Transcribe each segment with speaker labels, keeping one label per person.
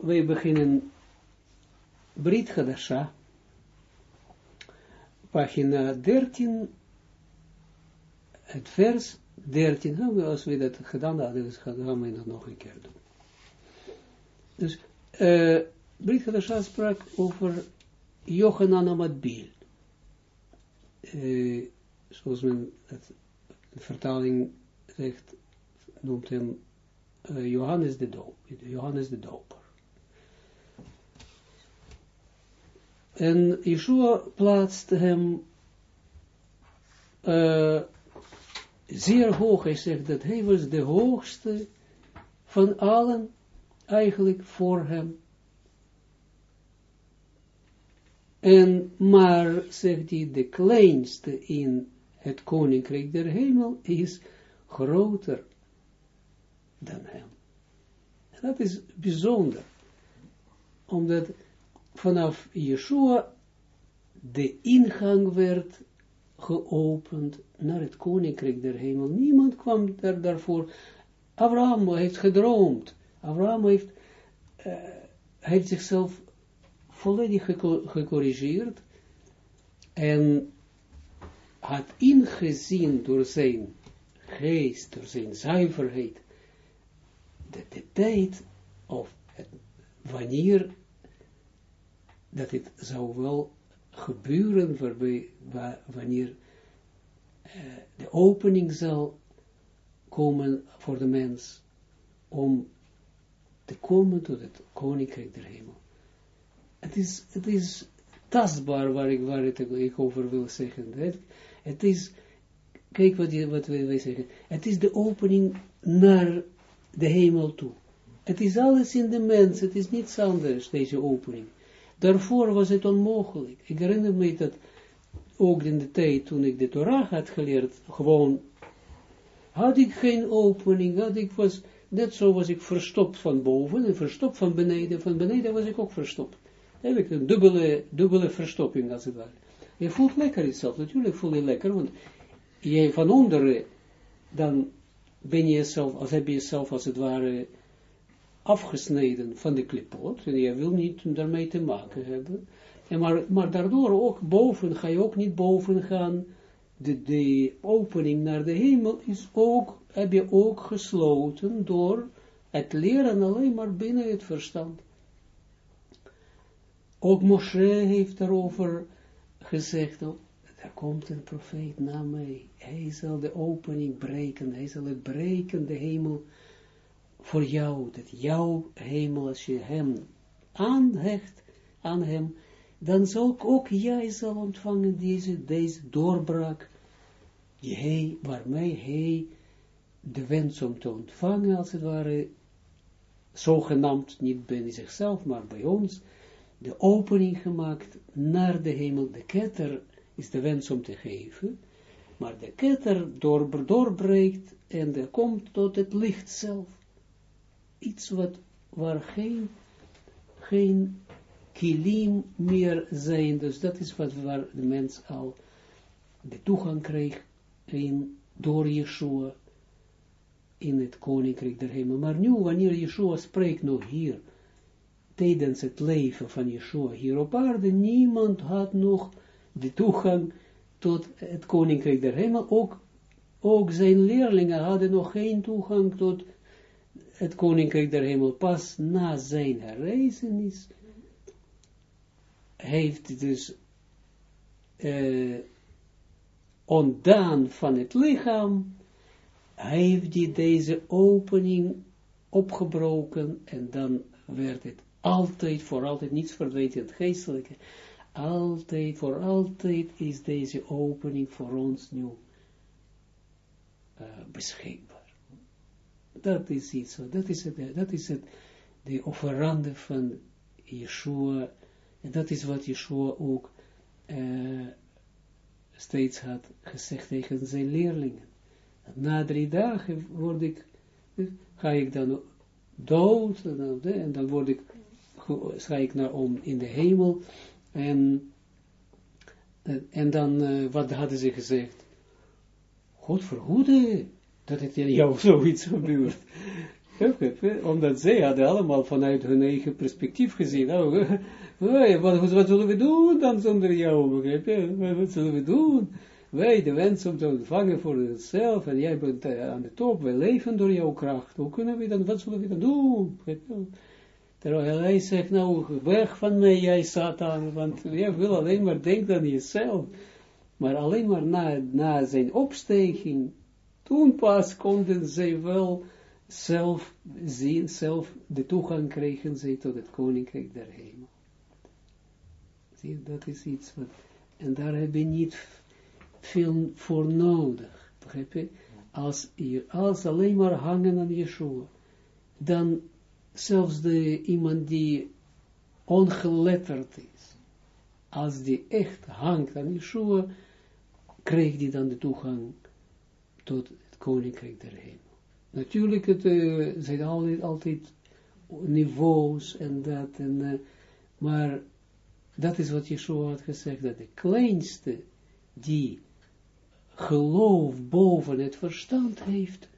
Speaker 1: wij beginnen Brit Hadasha, pagina 13, het vers 13, als we dat gedaan hadden, dus gaan we dat nog een keer doen. Dus, uh, Brit sprak over Jochanan Amadbil. Uh, zoals men het, de vertaling zegt, noemt hem uh, Johannes de Doop, Johannes de Doper. En Yeshua plaatst hem uh, zeer hoog. Hij zegt dat hij was de hoogste van allen, eigenlijk voor hem. En maar, zegt hij, de kleinste in het koninkrijk der hemel is groter dan hem. Dat is bijzonder, omdat vanaf Yeshua de ingang werd geopend naar het koninkrijk der hemel. Niemand kwam daar daarvoor. Abraham heeft gedroomd. Abraham heeft, uh, heeft zichzelf volledig gecorrigeerd en had ingezien door zijn geest, door zijn zuiverheid, dat de tijd, of het, wanneer dat het zou wel gebeuren wanneer uh, de opening zal komen voor de mens om te komen tot het koninkrijk der hemel. Het is, het is tastbaar waar ik, waar ik over wil zeggen. Het, het is, kijk wat, je, wat wij zeggen, het is de opening naar de hemel toe. Het is alles in de mens, het is niets anders, deze opening. Daarvoor was het onmogelijk. Ik herinner me dat ook in de tijd toen ik de Torah had geleerd, gewoon had ik geen opening, had ik was, net zo was ik verstopt van boven en verstopt van beneden, van beneden was ik ook verstopt. Dan heb ik een dubbele, dubbele verstopping als het ware. Je voelt lekker jezelf, natuurlijk voel je lekker, want je van onderen, dan ben je jezelf, als heb je jezelf als het ware afgesneden van de klipot, en je wil niet daarmee te maken hebben, en maar, maar daardoor ook boven, ga je ook niet boven gaan, de, de opening naar de hemel is ook, heb je ook gesloten door het leren alleen maar binnen het verstand. Ook Moshe heeft daarover gezegd, oh, er komt een profeet na mij, hij zal de opening breken, hij zal het breken, de hemel, voor jou, dat jouw hemel, als je hem aanhecht aan hem, dan zal ook jij zal ontvangen deze, deze doorbraak, die hij, waarmee hij de wens om te ontvangen, als het ware, zogenaamd, niet bij zichzelf, maar bij ons, de opening gemaakt naar de hemel. De ketter is de wens om te geven, maar de ketter door, doorbreekt en er komt tot het licht zelf iets wat, waar geen, geen kilim meer zijn. Dus dat is wat waar de mens al de toegang kreeg in, door Yeshua in het koninkrijk der hemel. Maar nu, wanneer Yeshua spreekt nog hier, tijdens het leven van Yeshua hier op aarde, niemand had nog de toegang tot het koninkrijk der hemel. Ook, ook zijn leerlingen hadden nog geen toegang tot het koninkrijk der hemel pas na zijn herreizenis, heeft dus uh, ontdaan van het lichaam, heeft hij deze opening opgebroken en dan werd het altijd, voor altijd, niets verdwijnt in het geestelijke, altijd, voor altijd is deze opening voor ons nu uh. Dat is iets, dat is het, dat is het, de offerande van Yeshua, en dat is wat Yeshua ook uh, steeds had gezegd tegen zijn leerlingen. Na drie dagen word ik, ga ik dan dood, en dan, word ik, ga ik naar om in de hemel, en, en dan, wat hadden ze gezegd? God verhoede, dat het in jou zoiets gebeurt. Omdat zij hadden allemaal vanuit hun eigen perspectief gezien. Nou, wat, zullen we doen dan zonder jou? Wat zullen we doen? Wij de wens om te ontvangen voor onszelf, en jij bent uh, aan de top, wij leven door jouw kracht. Hoe kunnen we dan, wat zullen we dan doen? Terwijl hij zegt, nou, weg van mij, jij Satan, want jij wil alleen maar denken aan jezelf. Maar alleen maar na, na zijn opstijging, toen pas konden zij wel zelf zien, zelf de toegang krijgen zij tot het koninkrijk der hemel. Zie, dat is iets wat, en daar heb je niet veel voor nodig, begrijp? Als, je, als alleen maar hangen aan Yeshua, dan zelfs de, iemand die ongeletterd is, als die echt hangt aan Yeshua, krijgt die dan de toegang tot koninkrijk der hemel. Natuurlijk, het uh, zijn altijd, altijd niveaus en dat, en, uh, maar dat is wat Yeshua had gezegd, dat de kleinste die geloof boven het verstand heeft,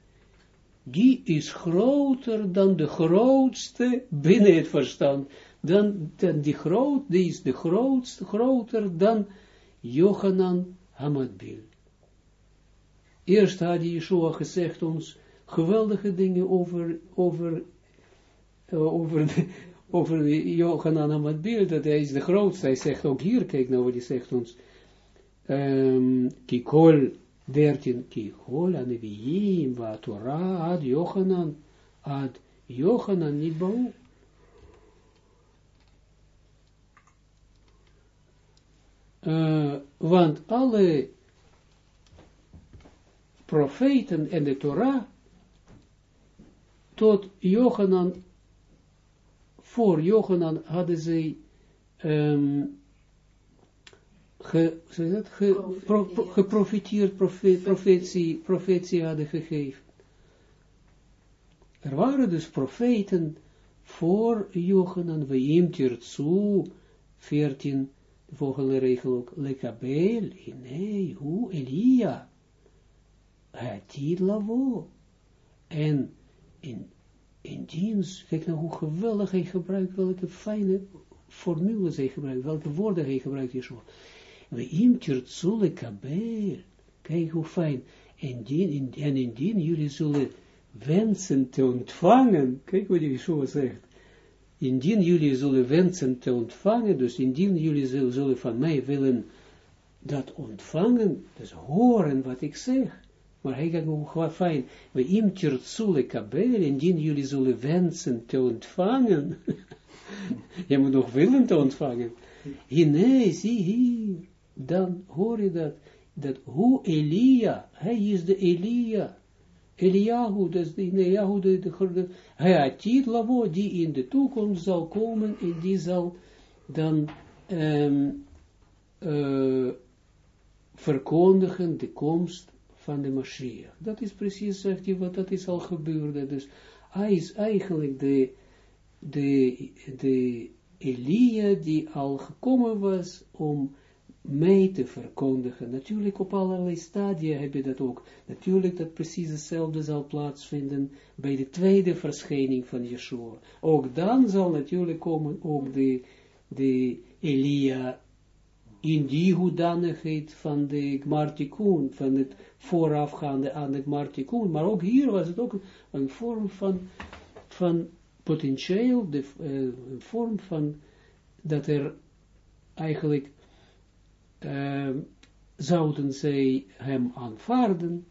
Speaker 1: die is groter dan de grootste binnen het verstand. Dan, dan die, groot, die is de grootste, groter dan Johanan Hamadbil. Eerst had Yeshua gezegd ons geweldige dingen over, over, uh, over, de, over Johanan Hamadbil, dat hij is de grootste. Hij zegt ook hier, kijk nou wat hij zegt ons, um, Kikol 13, Kikol Aneviim, wa Torah, ad Johanan, ad Johanan niet bouw. Uh, want alle profeten en de Torah tot Johanan, voor Johanan hadden zij um, ge, dat, ge, pro, pro, geprofiteerd, profetie, profetie hadden gegeven. Er waren dus profeten voor Johanan, Weim Tirtsu, 14, de volgende regel ook, Lekabel, nee, hoe, Elia, Hatid Lavo, en in, in dienst, kijk nou hoe geweldig hij gebruikt, welke fijne formules hij gebruikt, welke woorden hij gebruikt, Yeshua. We im tirtzule kabel. Kijk hoe fijn. En, dien, en indien jullie zullen wensen te ontvangen. Kijk wat Yeshua zegt. Indien jullie zullen wensen te ontvangen. Dus indien jullie zullen van mij willen dat ontvangen. Dus horen wat ik zeg. Maar hij gaat hoe fijn. We im tirtzule kabel. Indien jullie zullen wensen te ontvangen. Je moet nog willen te ontvangen. Nee, zie hier dan hoor je dat, dat hoe Elia, hij is de Elia, Eliahu, dat is de Eliahu, de, de, de lavo, die in de toekomst zal komen, en die zal dan um, uh, verkondigen de komst van de Mashiach. Dat is precies, zegt hij, wat dat is al gebeurd. Dus hij is eigenlijk de, de, de Elia die al gekomen was om mij te verkondigen. Natuurlijk op allerlei stadia heb je dat ook. Natuurlijk dat precies hetzelfde zal plaatsvinden bij de tweede verschijning van Yeshua. Ook dan zal natuurlijk komen ook de, de Elia in die hoedanigheid van de Gmartikun, van het voorafgaande aan de Gmartikun. Maar ook hier was het ook een vorm van, van potentieel, de, uh, een vorm van dat er eigenlijk uh, zouden zij hem aanvaarden,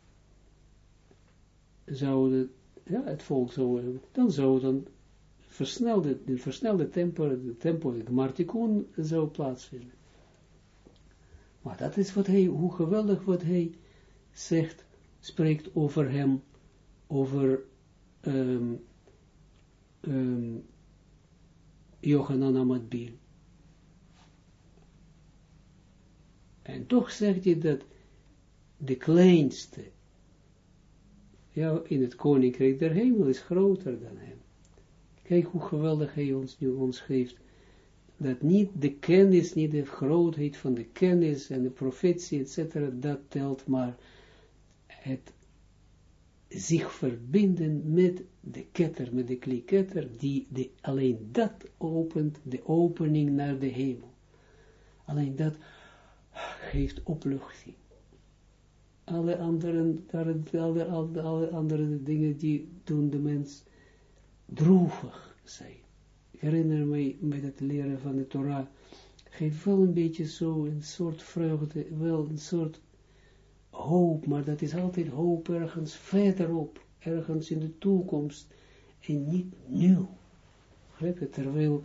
Speaker 1: zouden, ja, het volk zou, dan zou dan versnelde, de versnelde tempo, de tempo, de Martikun zou plaatsvinden. Maar dat is wat hij, hoe geweldig wat hij zegt, spreekt over hem, over um, um, Yohanan Amadbil. En toch zegt hij dat de kleinste ja, in het koninkrijk der hemel is groter dan hem. Kijk hoe geweldig hij ons nu ons geeft. Dat niet de kennis, niet de grootheid van de kennis en de profetie, etc., dat telt, maar het, zich verbinden met de ketter, met de kliketter, die alleen dat opent, de opening naar de hemel. Alleen dat geeft opluchting. Alle andere, alle, alle andere dingen die doen de mens droevig zijn. Herinner me met het leren van de Torah, geeft wel een beetje zo een soort vreugde, wel een soort hoop, maar dat is altijd hoop ergens verderop, ergens in de toekomst, en niet nu. Terwijl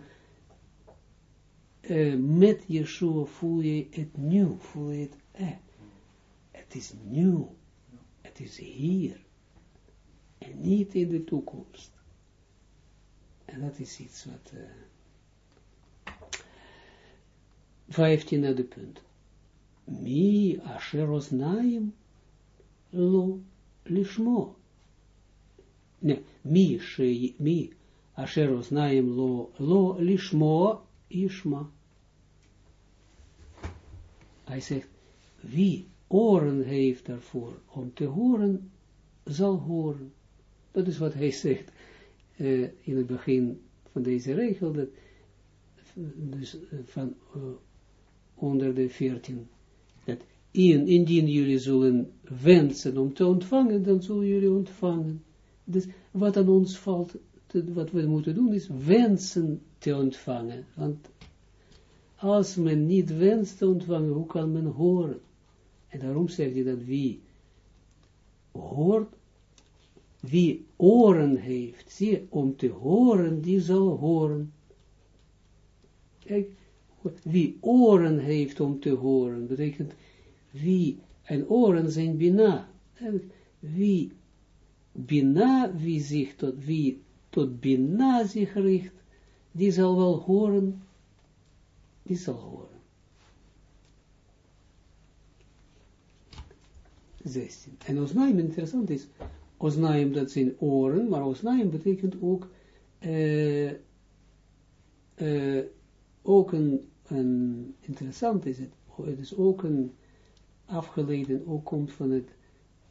Speaker 1: uh, met Yeshua voel je het nu, voel je het, eh, het is nieuw, het is hier, en niet in de toekomst. En dat is iets wat, uh, vijftien de punt. Mi asher oznaim lo lishmo. Nee, mi, mi asher oznaim lo, lo lishmo ishma. Hij zegt, wie oren heeft daarvoor om te horen, zal horen. Dat is wat hij zegt uh, in het begin van deze regel, dat, dus uh, van uh, onder de veertien, dat in, indien jullie zullen wensen om te ontvangen, dan zullen jullie ontvangen. Dus wat aan ons valt, wat we moeten doen, is wensen te ontvangen. Want als men niet wenst te ontvangen, hoe kan men horen? En daarom zegt hij dat wie hoort, wie oren heeft, zie, om te horen, die zal horen. Kijk, wie oren heeft om te horen, betekent wie, en oren zijn bina. Wie bina, wie zich tot, wie tot bina zich richt, die zal wel horen, die zal horen. 16. En Osnaim, interessant is, Osnaim dat zijn oren, maar Osnaim betekent ook, uh, ook een, een, interessant is het, het is ook een afgeleiden, ook komt van het,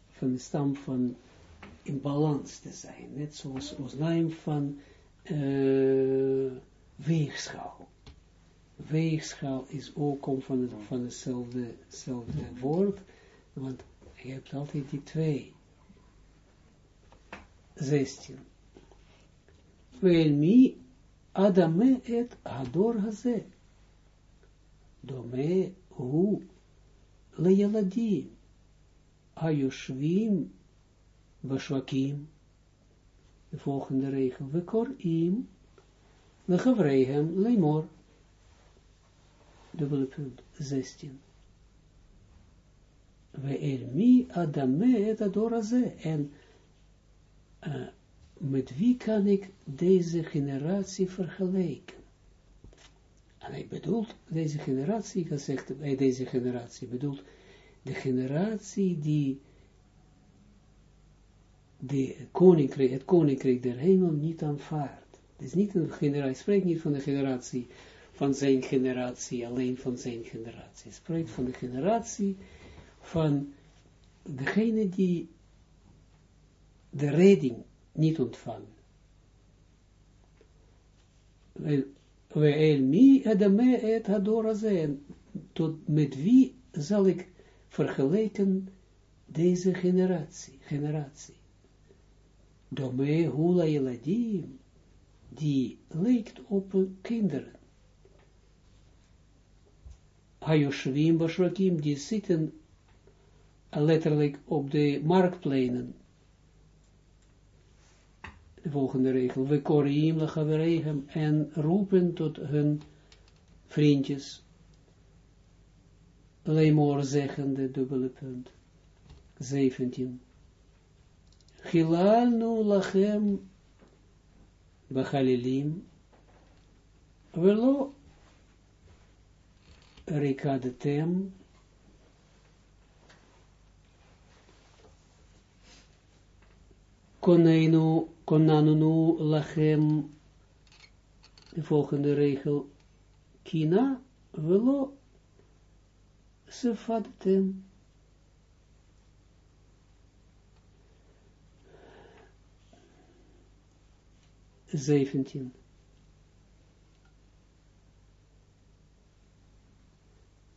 Speaker 1: van de stam van in balans te zijn, net zoals Osnaim van uh, weegschaal. Weegschaal is ook komt van, het, van hetzelfde, hetzelfde woord, want je hebt altijd die twee. 16. Wel mi adame et ador haze. Dome hu lejaladim. Ayoshvim bashwakim. De volgende regel. We. We gevreihem lemor. Dubbele punt. 16 we elmi adame et adoraze. En uh, met wie kan ik deze generatie vergelijken? En hij bedoelt, deze generatie, gezegd bij deze generatie, bedoelt de generatie die de koninkrijk, het koninkrijk der hemel niet aanvaardt. Het is niet een generatie, spreekt niet van de generatie, van zijn generatie, alleen van zijn generatie. spreekt van de generatie van degene die de redding niet ontvangen. We el mi adame et hadora zijn. Tot met wie zal ik vergelijken deze generatie, generatie. Dome hula eladim, die lijkt op kinderen. Hayoshvim bashrakim, die zitten letterlijk op de marktpleinen. De volgende regel. We korim lechaverehem en roepen tot hun vriendjes. Lemor zeggende, dubbele punt. 17. Gilalnu lachem bachalilim velo rikadetem konenu, Konanunu lachem, de volgende regel, kina velo sefadtem. Zeventien.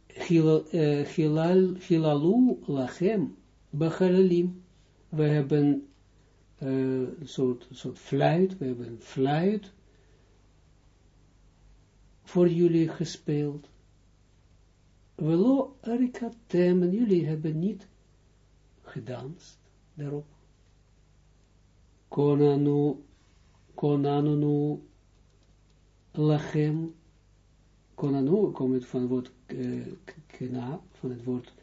Speaker 1: Hilalu eh, lachem, bechalalim. We hebben uh, een soort, soort fluit, we hebben een fluit voor jullie gespeeld. Velo arikatem, en jullie hebben niet gedanst daarop. Konanu, konanu lachem, konanu komt van het woord uh, kna, van het woord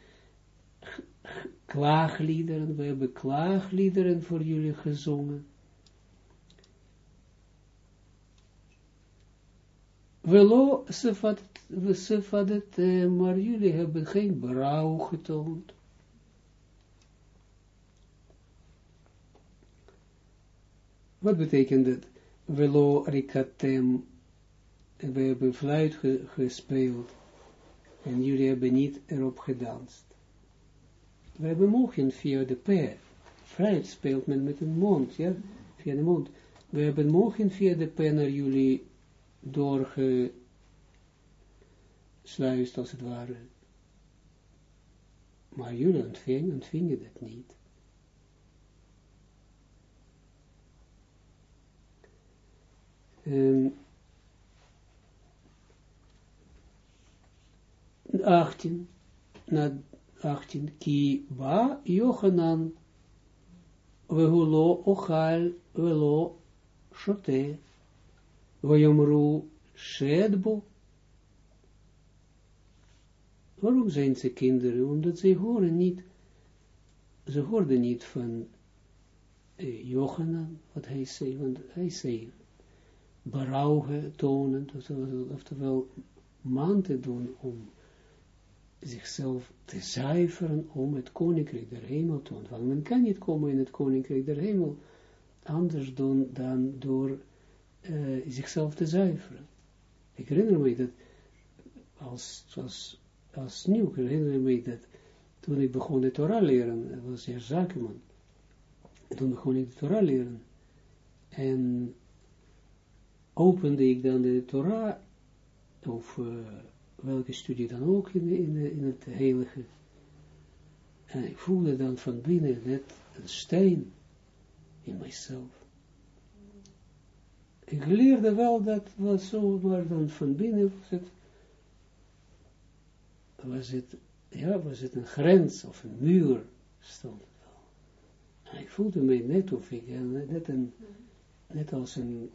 Speaker 1: klaagliederen, we hebben klaagliederen voor jullie gezongen. Velo sefadet, maar jullie hebben geen brouw getoond. Wat betekent het? Velo rikatem, we hebben fluit gespeeld en jullie hebben niet erop gedanst. We hebben mogen via de P. Fluit speelt men met een mond, ja, via de mond. We hebben mogen via de P naar jullie doorgesluist, als het ware. Maar jullie ontvingen, ontvingen dat niet. Um, 18, na 18, ki ba Yochanan, vehulo ochal, velo shote, vayomru shedbo. Waarom zijn ze kinderen? Omdat ze horen niet, ze hoorden niet van eh, Johanan, wat hij zei, want hij zei, berouw tonen, oftewel man te doen om zichzelf te zuiveren om het koninkrijk der hemel te ontvangen. Men kan niet komen in het koninkrijk der hemel anders doen dan door uh, zichzelf te zuiveren. Ik herinner me dat als, als, als nieuw, herinner me dat toen ik begon de Torah leren, dat was zeer zakenman, toen begon ik de Torah leren, en opende ik dan de Torah, of uh, welke studie dan ook in, in, in het heilige. En ik voelde dan van binnen net een steen in mijzelf. Ik leerde wel dat was zo, maar dan van binnen was het, was het, ja, was het een grens of een muur stond het wel. En ik voelde mij net of ik, net, een, net als een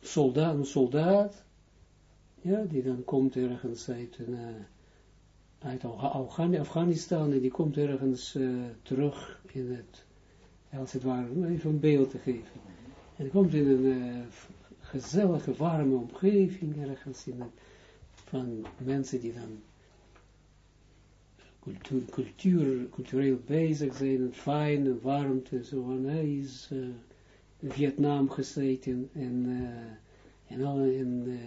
Speaker 1: soldaat, een soldaat ja, die dan komt ergens uit, uh, uit Afghanistan en die komt ergens uh, terug in het, als het ware, even een beeld te geven. En komt in een uh, gezellige, warme omgeving, ergens in het, van mensen die dan cultuur, cultuur, cultureel bezig zijn, en fijn, en warmte, zo, en hij is in Vietnam gezeten, en, en al in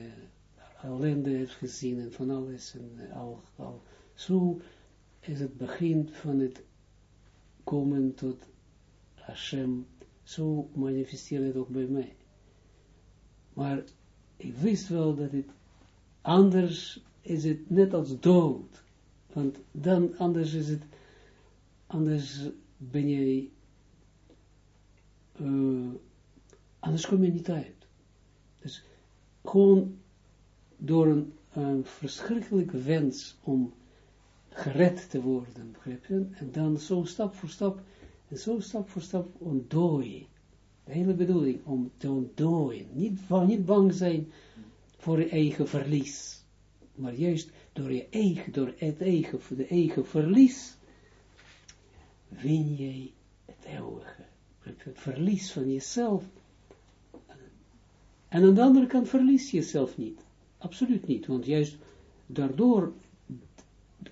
Speaker 1: ellende heeft gezien en van alles en eh, al. Zo is het begin van het komen tot Hashem. Zo manifesteert het ook bij mij. Maar ik wist wel dat het anders is het net als dood. Want dan anders is het, anders ben je, uh, anders kom je niet uit. Dus gewoon door een, verschrikkelijke wens om gered te worden, begrijp je? En dan zo stap voor stap, en zo stap voor stap ontdooien. De hele bedoeling om te ontdooien. Niet, niet bang zijn voor je eigen verlies. Maar juist door je eigen, door het eigen, voor de eigen verlies, win jij het eeuwige. Het verlies van jezelf. En aan de andere kant verlies je jezelf niet. Absoluut niet, want juist daardoor,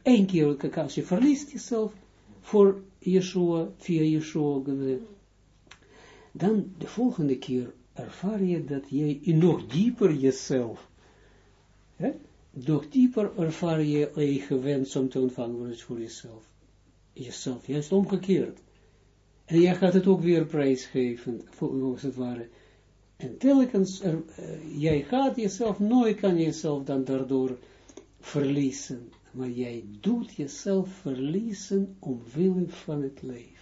Speaker 1: één keer, als je verliest jezelf voor Yeshua, via Yeshua, dan de volgende keer ervaar je dat je nog dieper jezelf, hè, nog dieper ervaar je eigen wens om te ontvangen voor jezelf. Jezelf, juist omgekeerd. En jij gaat het ook weer prijsgeven, als het ware, En telkens, er, uh, jij gaat jezelf, nooit kan jezelf dan daardoor verliezen, maar jij doet jezelf verliezen omwille van het leven.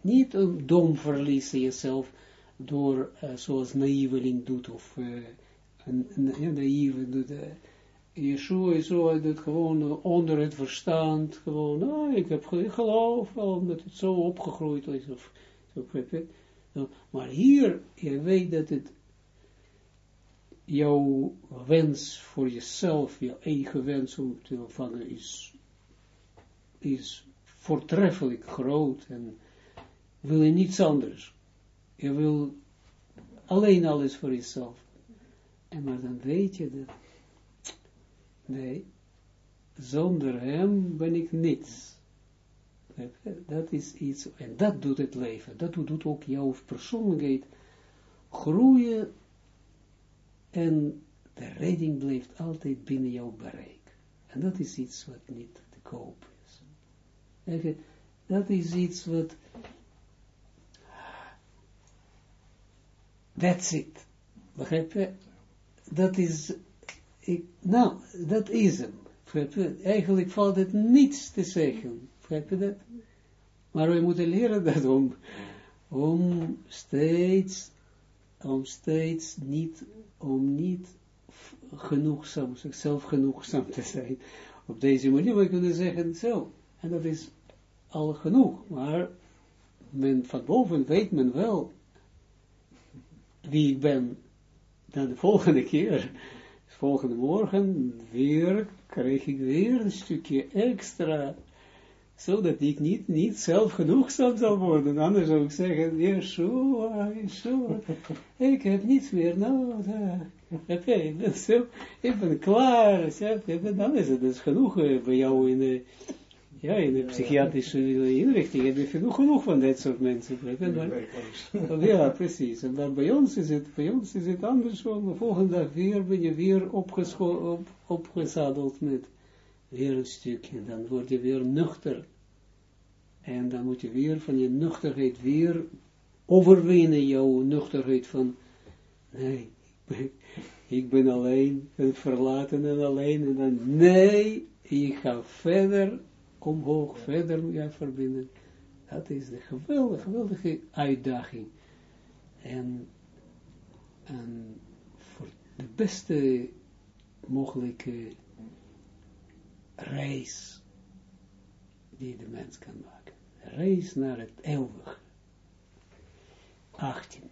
Speaker 1: Niet om dom verliezen jezelf door, uh, zoals naïveling doet, of uh, een, naïeve doet, uh, Yeshua is zo, dat gewoon onder het verstand, gewoon, ah, ik heb geloof, omdat het zo opgegroeid is, of zo, maar hier, je weet dat het jouw wens voor jezelf, je eigen wens om te ontvangen is, is voortreffelijk groot en wil je niets anders. Je wil alleen alles voor jezelf. En maar dan weet je dat, nee, zonder hem ben ik niets. Dat is iets, en dat doet het leven, dat doet ook jouw persoonlijkheid groeien en de redding blijft altijd binnen jouw bereik. En dat is iets wat niet te koop is. Dat is iets wat, that's it. Begrijp je? Dat is, ik, nou, dat is hem. Eigenlijk valt het niets te zeggen. Begrijp je dat? Maar we moeten leren dat om, om steeds, om steeds niet, om niet genoegzaam, zichzelf genoegzaam te zijn. Op deze manier, we kunnen zeggen, zo, en dat is al genoeg, maar men, van boven weet men wel wie ik ben. Dan de volgende keer, volgende morgen, weer, krijg ik weer een stukje extra zodat ik niet, niet zelf genoegzaam zal worden. Anders zou ik zeggen, Yeshua, Yeshua, ik heb niets meer nodig. Oké, ik ben zo, ik ben klaar, dan is het dus genoeg eh, bij jou in de, ja, in de psychiatrische inrichting heb je genoeg, genoeg van dat soort mensen. ja, precies. En dan bij ons is het, bij ons is het andersom. De volgende dag weer ben je weer op, opgezadeld met weer een stukje, dan word je weer nuchter. En dan moet je weer van je nuchterheid weer overwinnen, jouw nuchterheid van, nee, ik ben alleen, ben verlaten en alleen, en dan, nee, ik ga verder, omhoog, verder je verbinden. Dat is de geweldige, geweldige uitdaging. En, en voor de beste mogelijke reis die de mens kan maken. Reis naar het eeuwige. 18.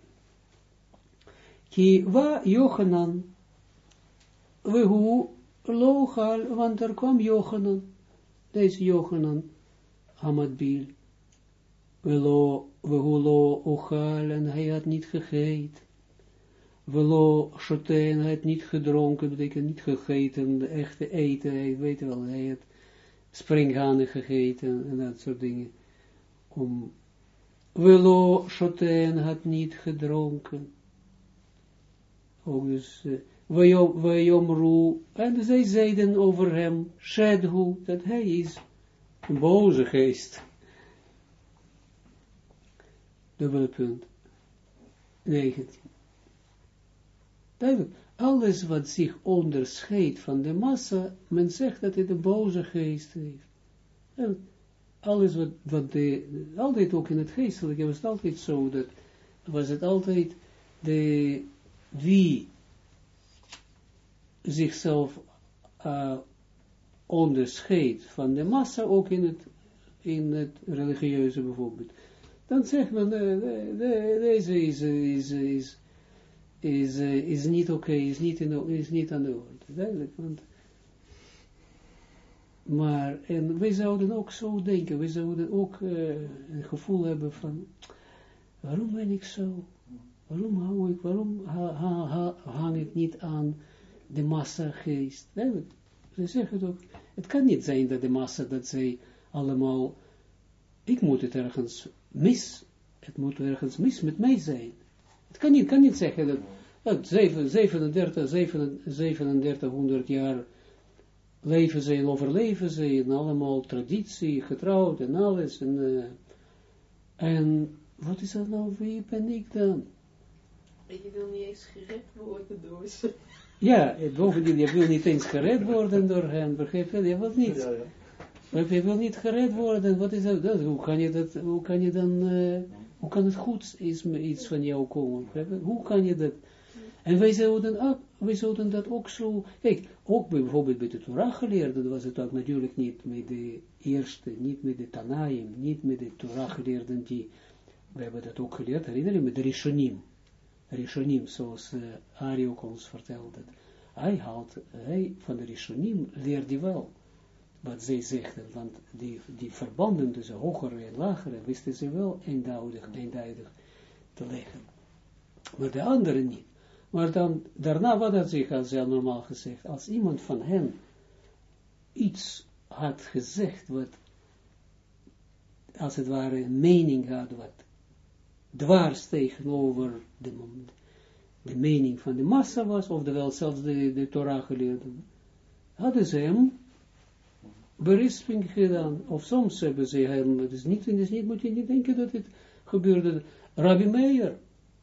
Speaker 1: Ki wa Johanan, we hoe logal, want er kwam Johanan, deze Johanan, Amadbil, we hoe lo ochal, en hij had niet gegeten. Velo shoten, hij had niet gedronken, betekent niet gegeten, de echte eten, hij weet wel, hij had springhanen gegeten en dat soort dingen. Om, velo shoten, had niet gedronken. Ook dus, Vajomru, en zij zeiden over hem, Shedhu, dat hij is een boze geest. Dubbele punt. 19. Duidelijk, alles wat zich onderscheidt van de massa, men zegt dat het een boze geest heeft. En alles wat, wat de, altijd ook in het geestelijke was het altijd zo, dat was het altijd de, wie zichzelf uh, onderscheidt van de massa, ook in het, in het religieuze bijvoorbeeld. Dan zegt men, de, deze is, is, is is, uh, is niet oké, is, niet is niet aan de orde. Duidelijk, maar, en wij zouden ook zo denken, wij zouden ook uh, een gevoel hebben van, waarom ben ik zo? Waarom hou ik, waarom ha, ha, ha, hang ik niet aan de massa geest? Duidelijk, ze zeggen ook, het kan niet zijn dat de massa, dat zij allemaal, ik moet het ergens mis, het moet ergens mis met mij zijn. Het kan niet, kan niet zeggen dat, dat 37, 3700 jaar leven ze en overleven ze en allemaal traditie, getrouwd en alles. En, uh, en wat is dat nou, wie ben ik dan?
Speaker 2: eens gered worden door
Speaker 1: ze. Ja, bovendien, je wil niet eens gered worden door hen, begrijp je? Je wilt niet. Ja, Je wil niet gered worden, wat is dat? Hoe kan je dat, hoe kan je dan, uh, hoe kan het goed iets, iets van jou komen? Hoe kan je dat? En wij zouden, ook, wij zouden dat ook zo, kijk, ook bijvoorbeeld bij de Torah geleerden was het ook natuurlijk niet met de eerste, niet met de Tanaim, niet met de Torah geleerden die, we hebben dat ook geleerd, herinner je, met de Rishonim. Rishonim, zoals uh, Ari ook ons vertelde. Hij haalt, hij van de Rishonim leerde wel wat zij zegden, want die, die verbanden tussen hogere en lagere wisten ze wel eenduidig, eenduidig te leggen. Maar de anderen niet. Maar dan, daarna, wat had zich als normaal gezegd, als iemand van hen iets had gezegd, wat, als het ware, een mening had, wat dwars tegenover de, de mening van de massa was, oftewel zelfs de, de Torah geleerden, hadden ze hem berisping gedaan, of soms hebben ze het is niet, is niet, moet je niet denken dat het gebeurde, Rabbi Meir,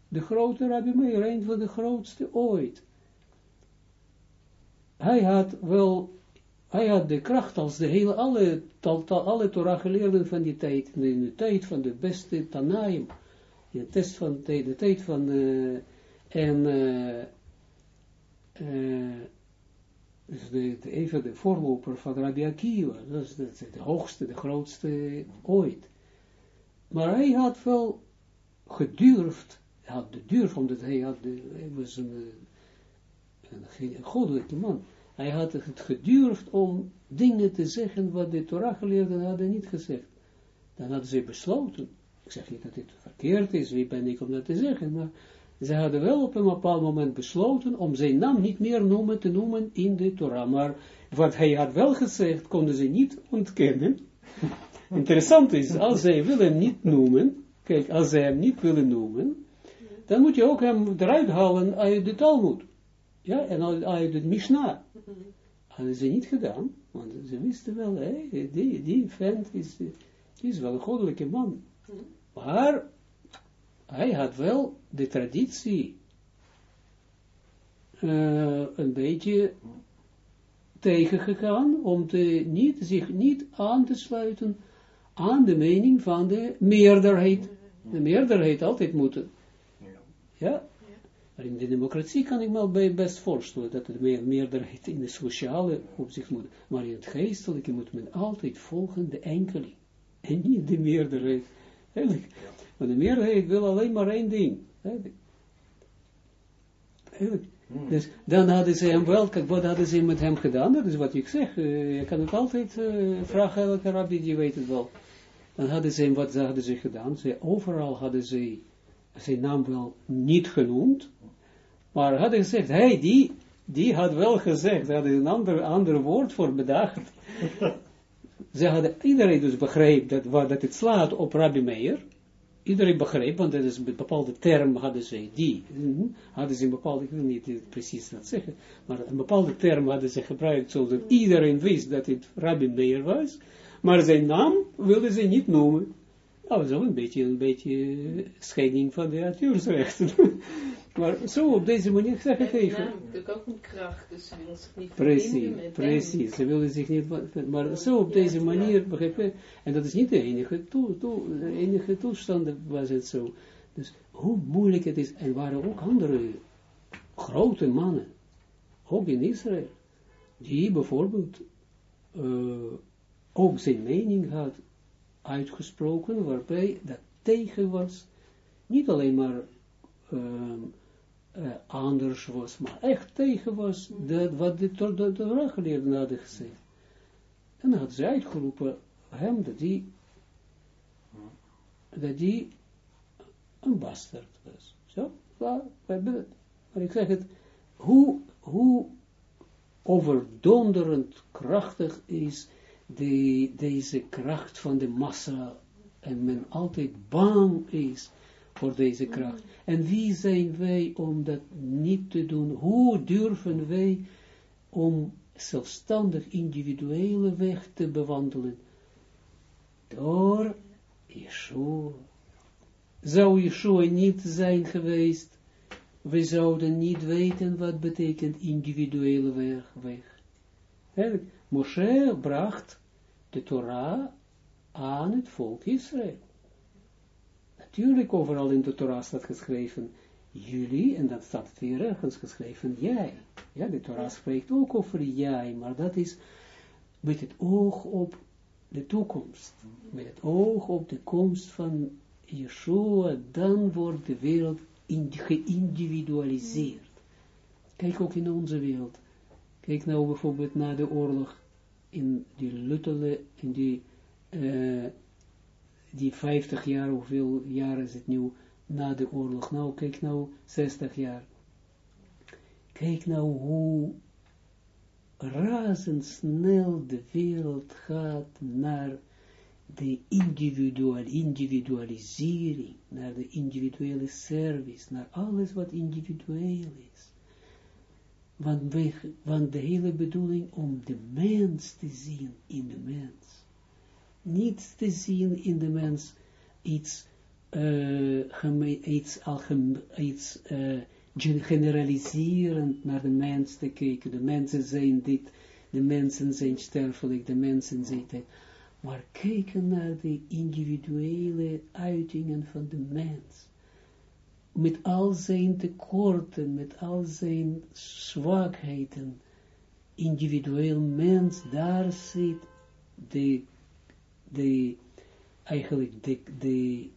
Speaker 1: de grote Rabbi Meir, een van de grootste ooit. Hij had wel, hij had de kracht als de hele, alle, tal, tal, alle Torah geleerden van die tijd, in de tijd van de beste Tanaim, de, test van, de, de tijd van, uh, en, uh, uh, dus de, even de voorloper van Rabbi Akiva, dat is de, hoogste, de grootste ooit. Maar hij had wel gedurfd hij had de durf, omdat hij, had hij was een, een, een goddelijke man. Hij had het gedurfd om dingen te zeggen wat de Torah geleerden hadden niet gezegd. Dan hadden ze besloten, ik zeg niet dat dit verkeerd is, wie ben ik om dat te zeggen, maar ze hadden wel op een bepaald moment besloten om zijn naam niet meer noemen, te noemen in de Torah. Maar wat hij had wel gezegd, konden ze niet ontkennen. Interessant is, als zij willen niet noemen, kijk, als zij hem niet willen noemen, dan moet je ook hem eruit halen uit de Talmud. Ja, en uit de Mishnah. Hadden ze niet gedaan, want ze wisten wel, hé, die, die vent is, is wel een goddelijke man. Maar hij had wel de traditie uh, een beetje tegengegaan om te, niet, zich niet aan te sluiten aan de mening van de meerderheid. De meerderheid altijd moeten ja? Maar in de democratie kan ik me best voorstellen dat meer, meerderheid in de sociale opzicht moet. Maar in het geestelijke moet men altijd volgen de enkeling. En niet de meerderheid. Eigenlijk. Want de meerderheid wil alleen maar één ding. Hmm. Dus dan hadden ze hem wel, wat hadden ze met hem gedaan? Dat is wat ik zeg. Uh, je kan het altijd uh, vragen, elke rabbi die weet het wel. Dan hadden ze hem, wat hadden ze gedaan? Ze, overal hadden ze zijn naam wel niet genoemd, maar hadden gezegd, hey, die, die had wel gezegd, hadden een ander, ander woord voor bedacht. Ze hadden, iedereen dus begreep dat, dat het slaat op Rabbi Meir, iedereen begreep, want dat is een bepaalde term hadden ze, die, hm, hadden ze een bepaalde, ik wil niet precies dat zeggen, maar een bepaalde term hadden ze gebruikt, zodat iedereen wist dat het Rabbi Meir was, maar zijn naam wilden ze niet noemen. Nou, zo een beetje, een beetje scheiding van de auteursrechten. maar zo op deze manier, ik zeg het even.
Speaker 2: Ja, natuurlijk ook een kracht, dus ze willen zich niet
Speaker 1: Precies, precies, ze willen zich niet, maar zo op deze manier, begrijp je, en dat is niet de enige, to, to, de enige toestand was het zo. Dus hoe moeilijk het is, en waren ook andere grote mannen, ook in Israël, die bijvoorbeeld uh, ook zijn mening had uitgesproken, waarbij dat tegen was, niet alleen maar uh, uh, anders was, maar echt tegen was, dat wat de, de, de, de hadden. En dan had ze uitgeroepen hem dat die, dat die een bastard was. Zo, klaar, maar ik zeg het, hoe, hoe overdonderend krachtig is die, deze kracht van de massa en men altijd bang is voor deze kracht. En wie zijn wij om dat niet te doen? Hoe durven wij om zelfstandig individuele weg te bewandelen? Door Yeshua. Zou Yeshua niet zijn geweest, we zouden niet weten wat betekent individuele weg. weg. Moshe bracht de Torah aan het volk Israël. Natuurlijk, overal in de Torah staat geschreven, jullie, en dat staat weer ergens geschreven, jij. Ja, de Torah spreekt ook over jij, maar dat is met het oog op de toekomst. Met het oog op de komst van Yeshua, dan wordt de wereld geïndividualiseerd. Kijk ook in onze wereld. Kijk nou bijvoorbeeld naar de oorlog in die Luttele, in die, uh, die 50 jaar, hoeveel jaar is het nu na de oorlog? Nou, kijk nou, 60 jaar. Kijk nou hoe razendsnel de wereld gaat naar de individual, individualisering, naar de individuele service, naar alles wat individueel is. Want, we, want de hele bedoeling om de mens te zien in de mens. Niet te zien in de mens iets, uh, iets, algemeen, iets uh, generaliserend naar de mens te kijken. De mensen zijn dit, de mensen zijn sterfelijk, de mensen zijn dit. Maar kijken naar de individuele uitingen van de mens. Met al zijn tekorten, met al zijn zwakheden. Individueel mens, daar zit de, de eigenlijk de, de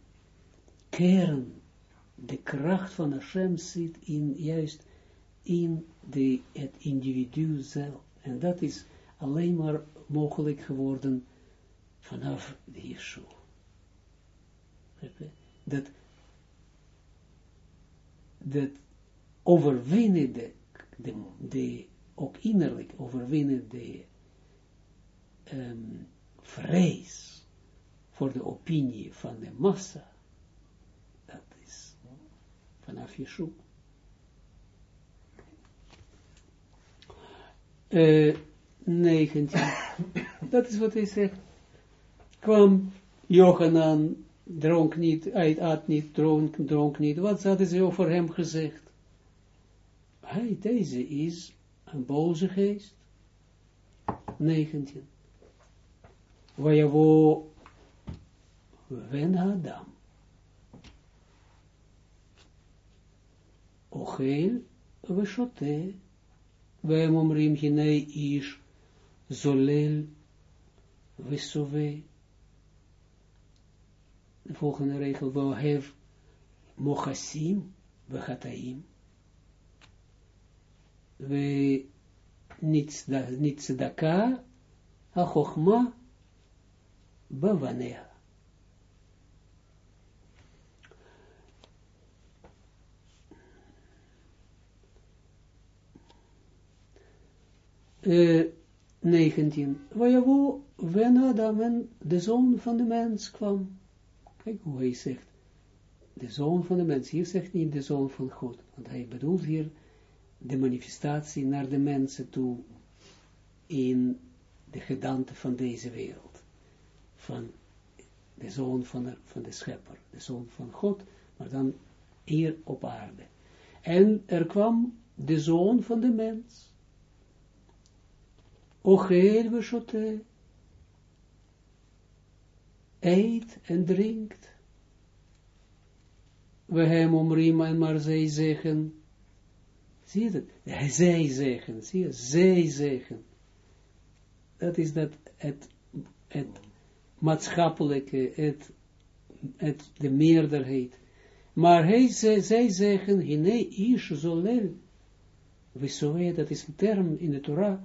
Speaker 1: kern de kracht van Hashem zit in, juist in de, het individu zelf. En dat is alleen maar mogelijk geworden vanaf de Yeshua. Dat, dat overwinnen de, de, ook innerlijk overwinnen de um, vrees voor de opinie van de massa vanaf Yeshua. Uh, 19. Dat is wat hij zegt. Kwam Johanan, dronk niet, hij at niet, dronk, dronk niet. Wat hadden ze over hem gezegd? Hij, deze is een boze geest. 19. Vajavo wen Adam. Ochel v'shote. Vem omrim hinei ish zolel v'sove de volgende regel, we have mochassim, begataim. We niet tzedaka, ha chochma bewanea. Uh, 19. Eh, Waar je woon, wen Adam en de zoon van de mens kwam. Kijk hoe hij zegt. De zoon van de mens. Hier zegt niet de zoon van God. Want hij bedoelt hier de manifestatie naar de mensen toe in de gedante van deze wereld. Van de zoon van de, van de schepper. De zoon van God. Maar dan hier op aarde. En er kwam de zoon van de mens Ochel we Eet en drinkt. We hem omriem en maar zij zeggen. Zie je dat? Zij zeggen, zie je, zij zeggen. Dat is dat het, het maatschappelijke, het, het, de meerderheid. Maar hij, zij, zeggen, hine ish. We dat is een term in de Torah,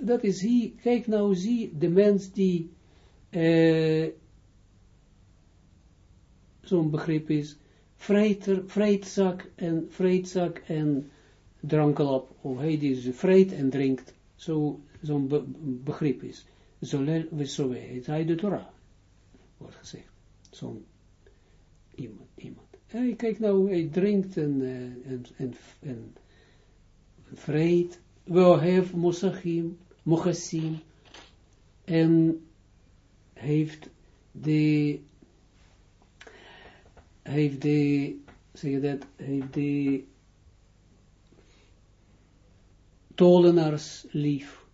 Speaker 1: dat is hier, kijk nou, zie de mens die uh, zo'n begrip is, vrijtzak en vrijtzak en drankelap, of hij die vreit en drinkt, zo'n zo be, begrip is. Zolel we zo het hij de Torah, wordt gezegd. Zo'n iemand, iemand. Hij, kijk nou, hij drinkt en, uh, en, en, en vreit, Weohev Mosachim, Mochassim, en heeft de, heeft de, zeg je dat, heeft de tolenaars lief.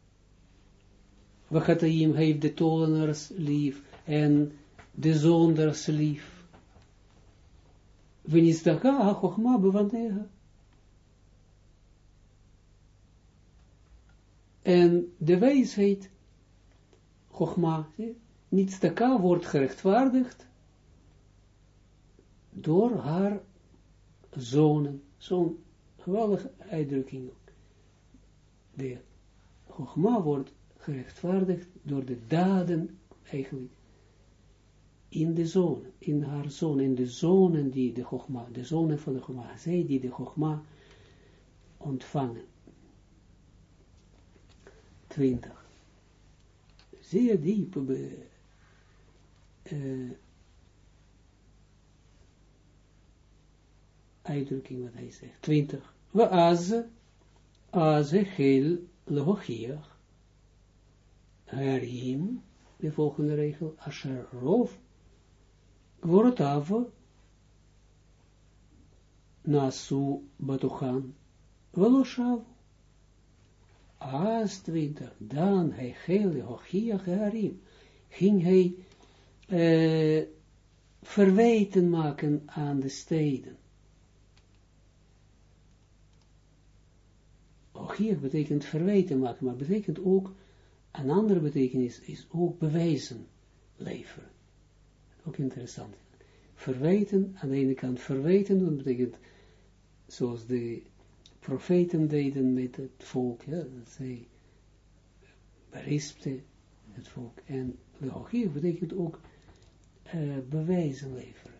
Speaker 1: Wachataim heeft de tolenaars lief en de zonders lief. Venizdaka ha-chochma bevanega. En de wijsheid, chochma, niet staka wordt gerechtvaardigd door haar zonen. Zo'n geweldige uitdrukking. De chochma wordt gerechtvaardigd door de daden, eigenlijk, in de zone, in haar zone, in de zonen die de Chogma, de zonen van de Chogma, zij die de Chogma ontvangen. 20. Zeer diep uh, uitdrukking wat hij zegt. 20. We az, az heel lehochiach, harim, de volgende regel, asher Gvorotav nasu batuchan veloshav. Aas twintig, dan hij gele hochia geharim, ging hij uh, verwijten maken aan de steden. Hochia betekent verwijten maken, maar betekent ook, een andere betekenis is ook bewijzen leveren. Ook interessant. Verwijten, aan de ene kant verwijten, dat betekent, zoals de profeten deden met het volk, ja, dat zij berispten het volk. En logie betekent ook uh, bewijzen leveren,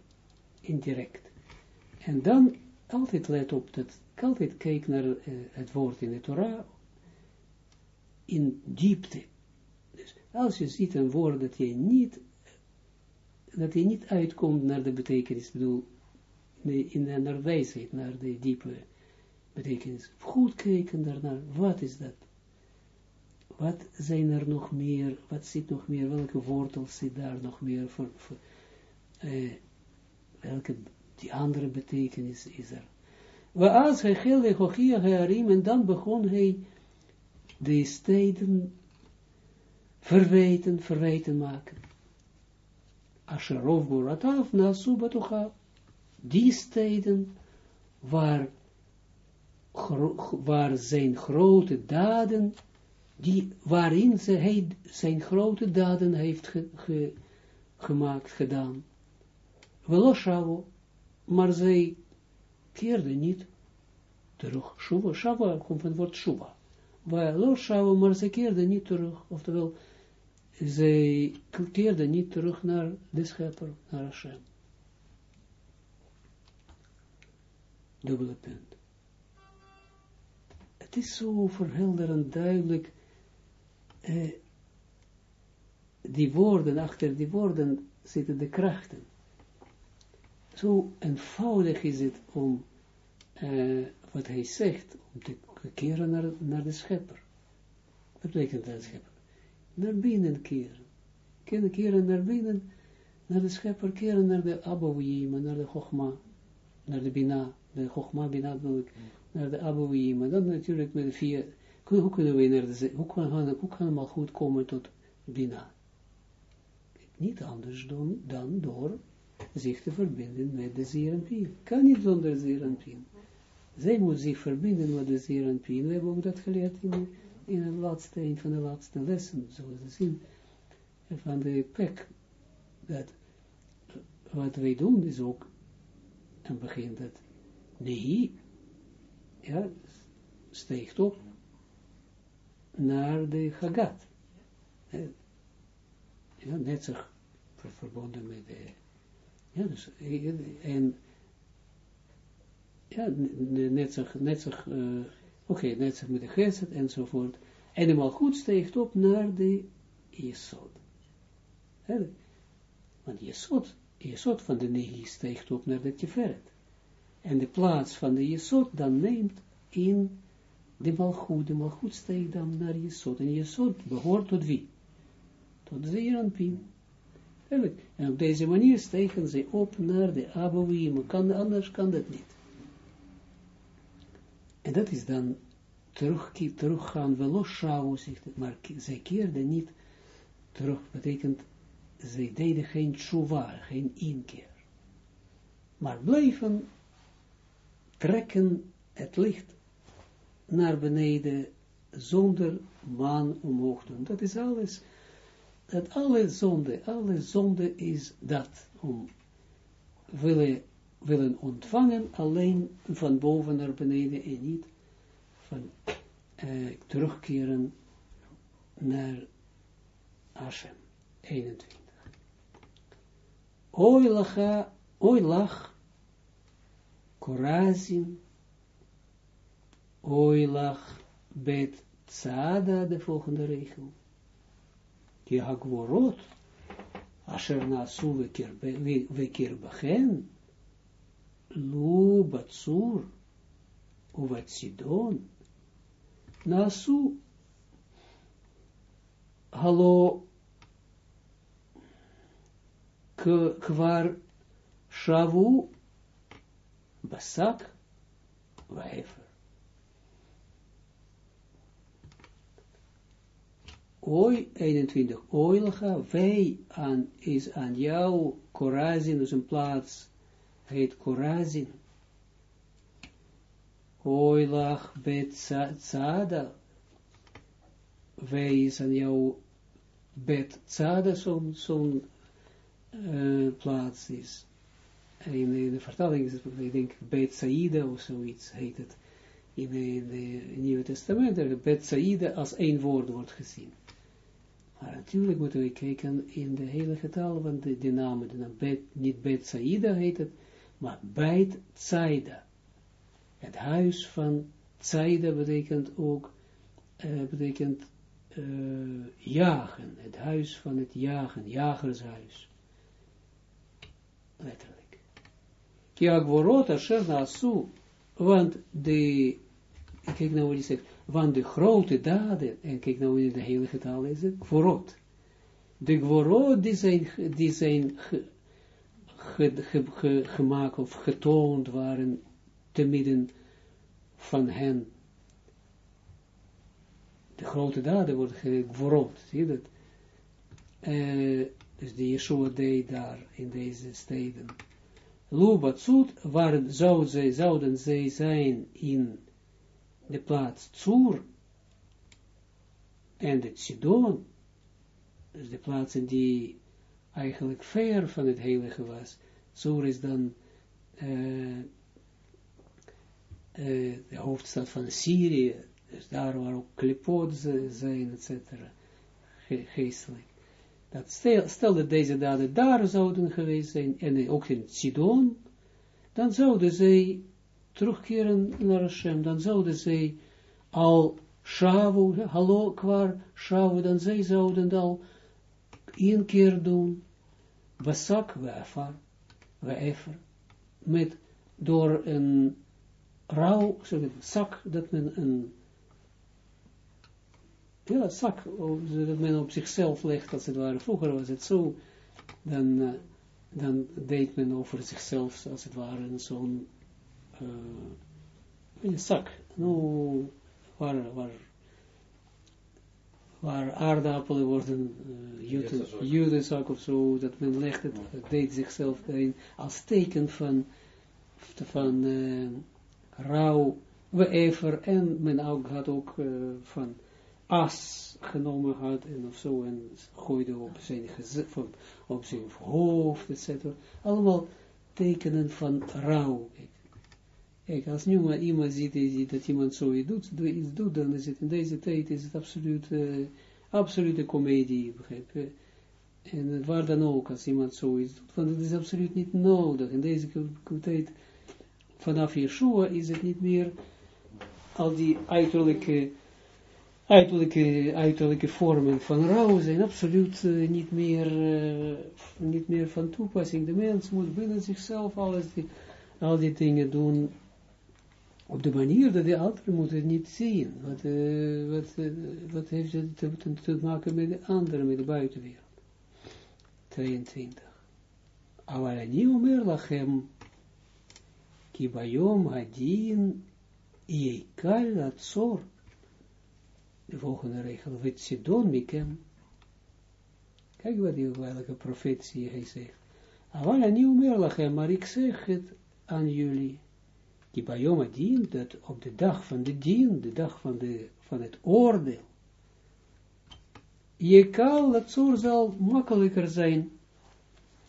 Speaker 1: indirect. En dan altijd let op dat, altijd kijk naar uh, het woord in de Torah, in diepte. Dus als je ziet een woord dat je niet dat hij niet uitkomt naar de betekenis, bedoel, in de, naar wijsheid, naar de diepe betekenis. Goed kijken daarnaar, wat is dat? Wat zijn er nog meer, wat zit nog meer, welke wortel zit daar nog meer voor, voor eh, welke die andere betekenis is er? Als hij gilde Hochia Hearim, en dan begon hij de steden verwijten, verwijten maken. Asherov Boratav Nasu Batucha. Die steden waar, waar zijn grote daden, die, waarin ze, hij zijn grote daden heeft ge, gemaakt, gedaan. Veloshavo, maar zij keerden niet terug. Shuva, Shava komt van het woord Shuva. Veloshavo, maar ze keerden niet terug, oftewel, zij keerde niet terug naar de schepper, naar Hashem. Dubbele punt. Het is zo verhelderend duidelijk, eh, die woorden, achter die woorden zitten de krachten. Zo eenvoudig is het om, eh, wat hij zegt, om te keren naar, naar de schepper. Wat betekent dat schepper? naar binnen keren. Keren naar binnen, naar de schepper, keren naar de Abouima, naar de Chogma, naar de Bina, de Chogma, Bina bedoel ik, naar de Abouima. Dan natuurlijk met de vier, hoe kunnen we naar de, hoe kan, hoe kan maar goed komen tot Bina? Niet anders dan, dan door zich te verbinden met de Zeranpien. Kan niet zonder Zeranpien. Zij moet zich verbinden met de Zeranpien. We hebben ook dat geleerd in in het laatste, een van de laatste lessen, zoals we zien, van de pek, dat wat wij doen is ook, en begint dat, nee, ja, steekt op naar de Hagat. Ja, net zo verbonden met de, ja, dus, en, ja, net zo, net zo, uh, Oké, net zo met de geset enzovoort. En helemaal goed steekt op naar de Jesod. Want Jesod, Jesod van de Nehi steekt op naar de Tiferet. En de plaats van de Jesod dan neemt in de Malchut. De Malchut steekt dan naar Jesod. En Jesod behoort tot wie? Tot de Zeranpin. En op deze manier steken ze op naar de Abouim. Kan, anders kan dat niet. En dat is dan terug, teruggaan, wel los maar zij keerden niet terug, betekent, zij deden geen tshuva, geen inkeer. Maar bleven trekken het licht naar beneden, zonder maan omhoog doen. Dat is alles, dat alle zonde, alle zonde is dat, om willen, willen ontvangen, alleen van boven naar beneden en niet van uh, terugkeren naar Hashem. 21. Oilacha, oilach, korazin, oilach, bet tzada, de volgende regel. Ki hagvorot, asher nasu vekir bechen, lu batsur, uvat sidon, nasu, hallo, kwar shavu, basak, waefer. Oi, 21, oilga, wij is aan jou, Korazin, dus een plaats, heet Korazin. Bet tzada, wij is aan jou, bet tzada, zo'n zo uh, plaats is. In de vertaling is het, ik denk, bet saida of zoiets heet het. In het Nieuwe Testament, bet saida als één woord wordt gezien. Maar natuurlijk moeten we kijken in de hele getal, want de, de de naam bet, niet Bet Saida heet het, maar Beit Tsaida. Het huis van Tsaida betekent ook, uh, betekent uh, jagen, het huis van het jagen, jagershuis. Letterlijk. Want de, kijk nou wat hij zegt, want de grote daden, en kijk nou in de hele taal is het. De gvorot die zijn, die zijn ge, ge, ge, gemaakt of getoond waren te midden van hen. De grote daden worden gvorot, zie je dat? Uh, dus die Yeshua deed daar in deze steden. Lubatsut waren, zouden zouden zij zijn in de plaats Tsur en de Sidon, dus de plaatsen die eigenlijk ver van het heilige was. Tsur is dan uh, uh, de hoofdstad van Syrië, dus daar waar ook klipot zijn, etc. Ge geestelijk. Dat stel dat deze daden daar zouden geweest zijn, en ook in Sidon, dan zouden zij terugkeren naar Hashem, dan zouden zij al shavu, hallo kwar shavu, dan zij zouden al één keer doen, basak wefer, wefer, met door een rouw, zak, dat men een ja, zak, dat men op zichzelf legt, als het ware. Vroeger was het zo, dan, uh, dan deed men over zichzelf, als het ware, zo'n een zak, nou, waar, waar, waar aardappelen worden, uh, judenzak of zo, dat men legt het, het deed zichzelf daarin, als teken van, van uh, wever, en men ook, had ook uh, van as genomen had, en of zo, en gooide op zijn gezicht, op zijn hoofd, etc. Allemaal tekenen van rouw. Kijk, als nu iemand ziet dat iemand zoiets doet, iets doet, dan is het in deze tijd is het absoluut, uh, absolute comedie, begrijp? En waar dan ook, als iemand zoiets doet, want het is absoluut niet nodig. In deze tijd, vanaf Yeshua, is het niet meer al die uiterlijke, uiterlijke, uiterlijke vormen van rouw zijn absoluut niet, meer, niet meer van toepassing. De mens moet binnen zichzelf alles die, al die dingen doen op de manier dat de anderen moeten niet zien. Wat, uh, wat, uh, wat heeft het te, te, te, maken met de anderen, met de buitenwereld. 22. Awalani omer lachem, ki bayom hadin, yeikal atzor, de volgende regel, wit Sidon mikem. Kijk wat die welke profetie hij zegt. Aval niet meer lachem, maar ik zeg het aan jullie. Die Bayoma dient dat op de dag van de dien, de dag van, de, van het oordeel. Je kan, dat zoer zal makkelijker zijn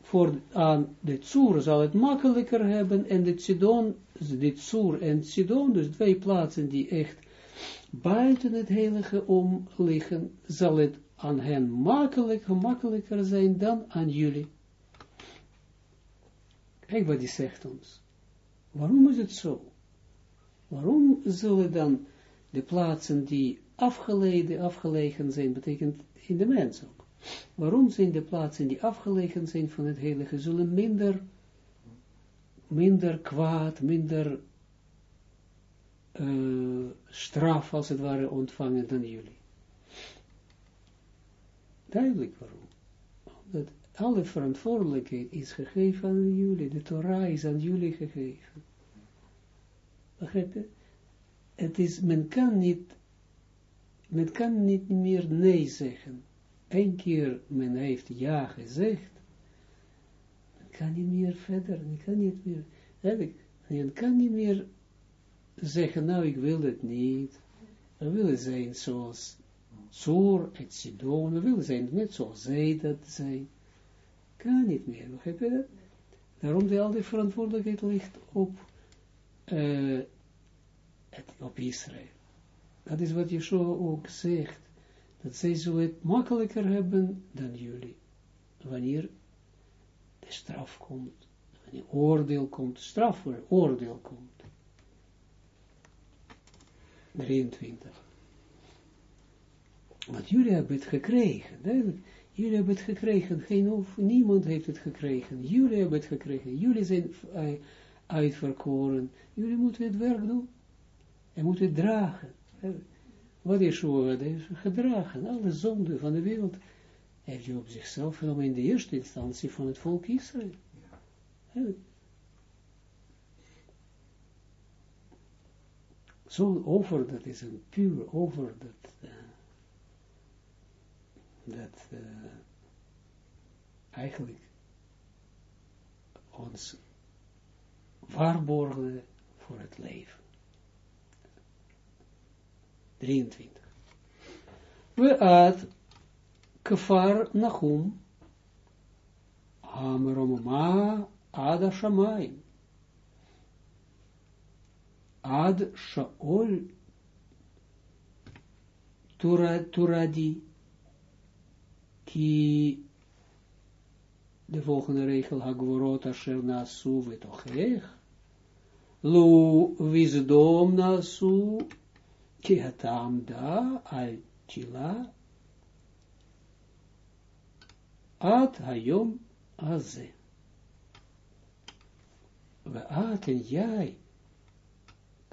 Speaker 1: voor aan de Tsur zal het makkelijker hebben en de Sidon, de Tsur en Sidon, dus twee plaatsen die echt buiten het heilige om liggen, zal het aan hen makkelijk, makkelijker zijn dan aan jullie. Kijk wat hij zegt ons. Waarom is het zo? Waarom zullen dan de plaatsen die afgelegen, afgelegen zijn, betekent in de mens ook. Waarom zijn de plaatsen die afgelegen zijn van het heilige, zullen minder, minder kwaad, minder straf, als het ware, ontvangen dan jullie? Duidelijk waarom. Alle verantwoordelijkheid is gegeven aan jullie, de Torah is aan jullie gegeven. Begrijp je? Het is, men kan niet, men kan niet meer nee zeggen. Eén keer men heeft ja gezegd, men kan niet meer verder, men kan niet meer, men kan niet meer zeggen, nou ik wil het niet, we willen zijn zoals Zoor en Sidon, we willen zijn net zoals zij dat zijn. Kan niet meer, begrijp je dat? Daarom de al die verantwoordelijkheid ligt op, uh, het, op Israël. Dat is wat Yeshua ook zegt, dat zij zullen het makkelijker hebben dan jullie, wanneer de straf komt, wanneer oordeel komt, straf voor oordeel komt. 23. Want jullie hebben het gekregen, duidelijk. Jullie hebben het gekregen, geen of, niemand heeft het gekregen. Jullie hebben het gekregen. Jullie zijn uitverkoren. Jullie moeten het werk doen. En moeten het dragen. Wat is heeft gedragen. Alle zonden van de wereld heeft je op zichzelf genomen in de eerste instantie van het volk Israël. Zo'n over, dat is een puur over, dat, uh, dat uh, eigenlijk ons waarborgen voor het leven. 23. We ad kafar nachum Amromma ad shamayim ad shaol turadi ki de volgende regel hagvorot asher nasu vetochech lu wizdom nasu ki hatam da al tila ad hayom aze we at en jij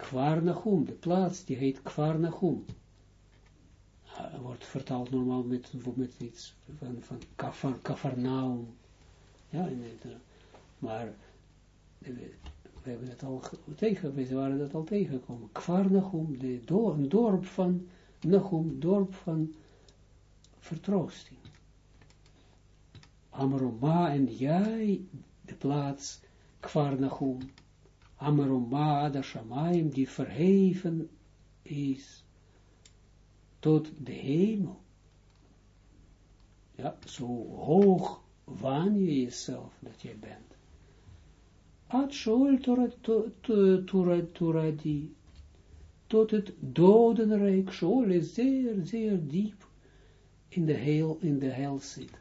Speaker 1: Kvarnachum, de plaats die heet Kvarnachum. Uh, wordt vertaald normaal met, met iets van, van kafar, Kafarnaum. Ja, uh, maar we, hebben het al tegen, we waren dat al tegengekomen. Kvarnachum, de een dorp van Nachum, dorp van vertroosting. Amroma en jij, de plaats Kvarnachum. Amaroma da Shamaim, die verheven is tot de hemel. Ja, zo hoog waan je jezelf dat je bent. Ad shol turadi, tot het dodenrijk, shol is zeer, zeer diep in de heel, in de hel zit.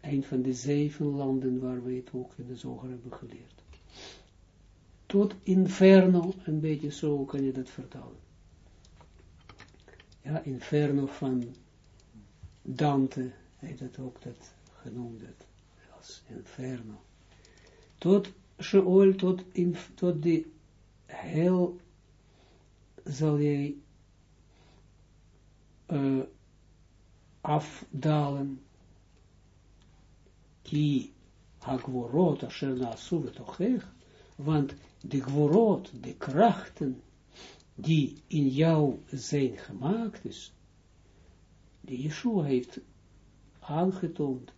Speaker 1: Een van de zeven landen waar we het ook in de zoger hebben geleerd tot inferno, een beetje zo kan je dat vertalen. Ja, inferno van Dante, heeft het ook dat genoemd, als inferno. Tot Sheol, tot, tot de hel zal jij uh, afdalen, ki hagvorot asher naasu vetochech, want de gworot, de krachten, die in jou zijn gemaakt, dus die Yeshua heeft aangetoond,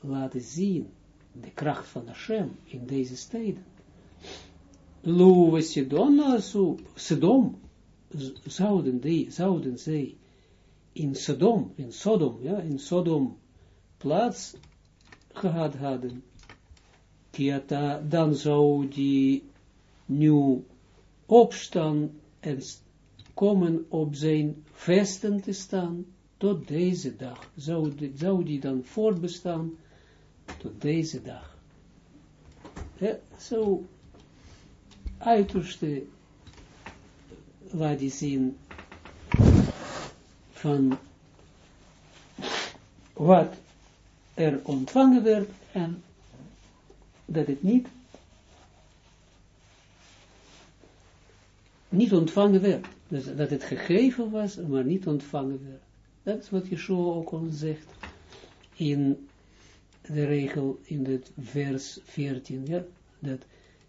Speaker 1: laten zien, de kracht van Hashem in deze steden. Loe Sidon, Sidom, zouden, die, zouden zij in Sodom, in Sodom, ja, in Sodom plaats gehad hadden, dan zou die nu opstaan en komen op zijn vesten te staan, tot deze dag. Zou die, zou die dan voortbestaan tot deze dag. Zo uiterste laat die zien van wat er ontvangen werd en dat het niet niet ontvangen werd. Dus dat het gegeven was, maar niet ontvangen werd. Dat is wat Yeshua ook al zegt in de regel, in het vers 14, ja, dat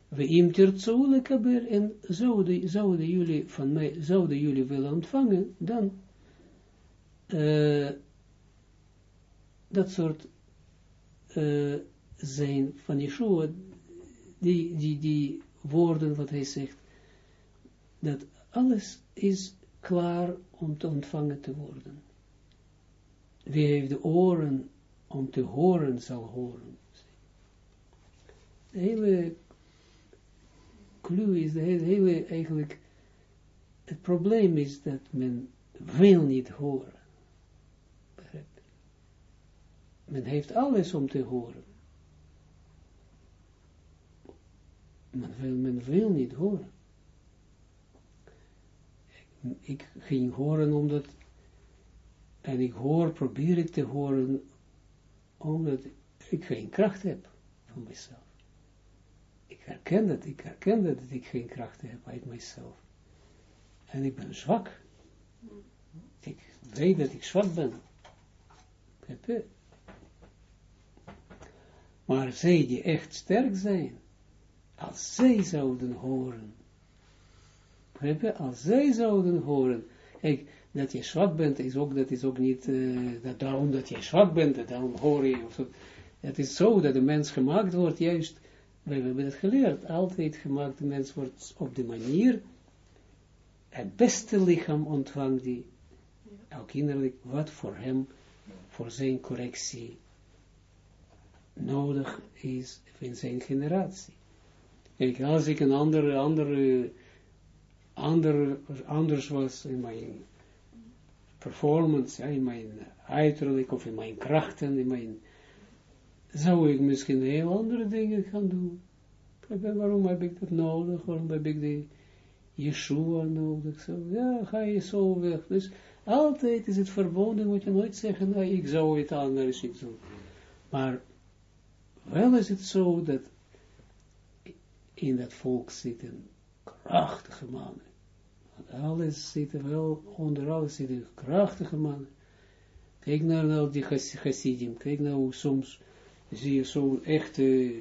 Speaker 1: we im terzoele kaber, en zouden, jullie van mij, zouden jullie willen ontvangen, dan uh, dat soort uh, zijn van Yeshua, die, die, die woorden wat hij zegt, dat alles is klaar om te ontvangen te worden. Wie heeft de oren om te horen zal horen. De hele clue is, de hele, eigenlijk, het probleem is dat men wil niet horen. Men heeft alles om te horen. Men men wil niet horen. Ik, ging horen omdat, en ik hoor, probeer ik te horen, omdat ik geen kracht heb van mezelf. Ik herken dat, ik herken dat ik geen kracht heb uit mezelf. En ik ben zwak. Ik weet dat ik zwak ben. Maar zij die echt sterk zijn, als zij zouden horen, als zij zouden horen, kijk, dat je zwak bent, is ook, dat is ook niet, uh, dat daarom dat je zwak bent, daarom hoor je. Het is zo dat de mens gemaakt wordt, juist, we hebben het geleerd, altijd gemaakt, de mens wordt op de manier, het beste lichaam ontvangt die, ook innerlijk, wat voor hem, voor zijn correctie nodig is in zijn generatie. Kijk, als ik een andere, andere, andere, anders was in mijn performance, ja, in mijn uiterlijk of in mijn krachten, in mijn, zou ik misschien heel andere dingen gaan doen. Waarom heb ik dat nodig? Waarom heb ik die Yeshua nodig? Ja, ga je zo weg. Dus altijd is het verboden, moet je nooit zeggen, nou, ik zou het anders doen. Maar wel is het zo dat in dat volk zitten krachtige mannen. Want alles zit wel, onder alles zitten krachtige mannen. Kijk naar nou die chassidim, kijk nou soms zie je zo'n echte,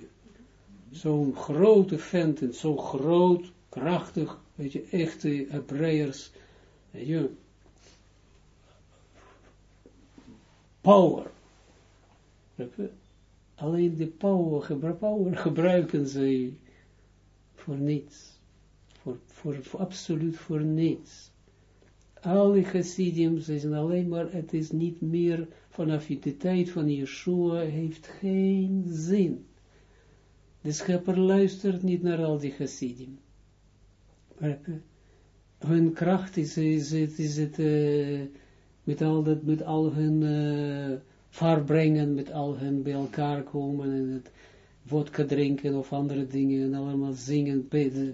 Speaker 1: zo'n grote venten, zo groot, krachtig, weet je, echte Hebreërs, weet je, power. Alleen de power, power gebruiken ze voor niets. Voor, voor, voor, absoluut voor niets. Alle chassidim zijn alleen maar, het is niet meer vanaf de tijd van Yeshua, heeft geen zin. De schepper luistert niet naar al die chassidim. Hun kracht is, is het, uh, met, al dat, met al hun uh, met al hun bij elkaar komen en het vodka drinken of andere dingen en allemaal zingen,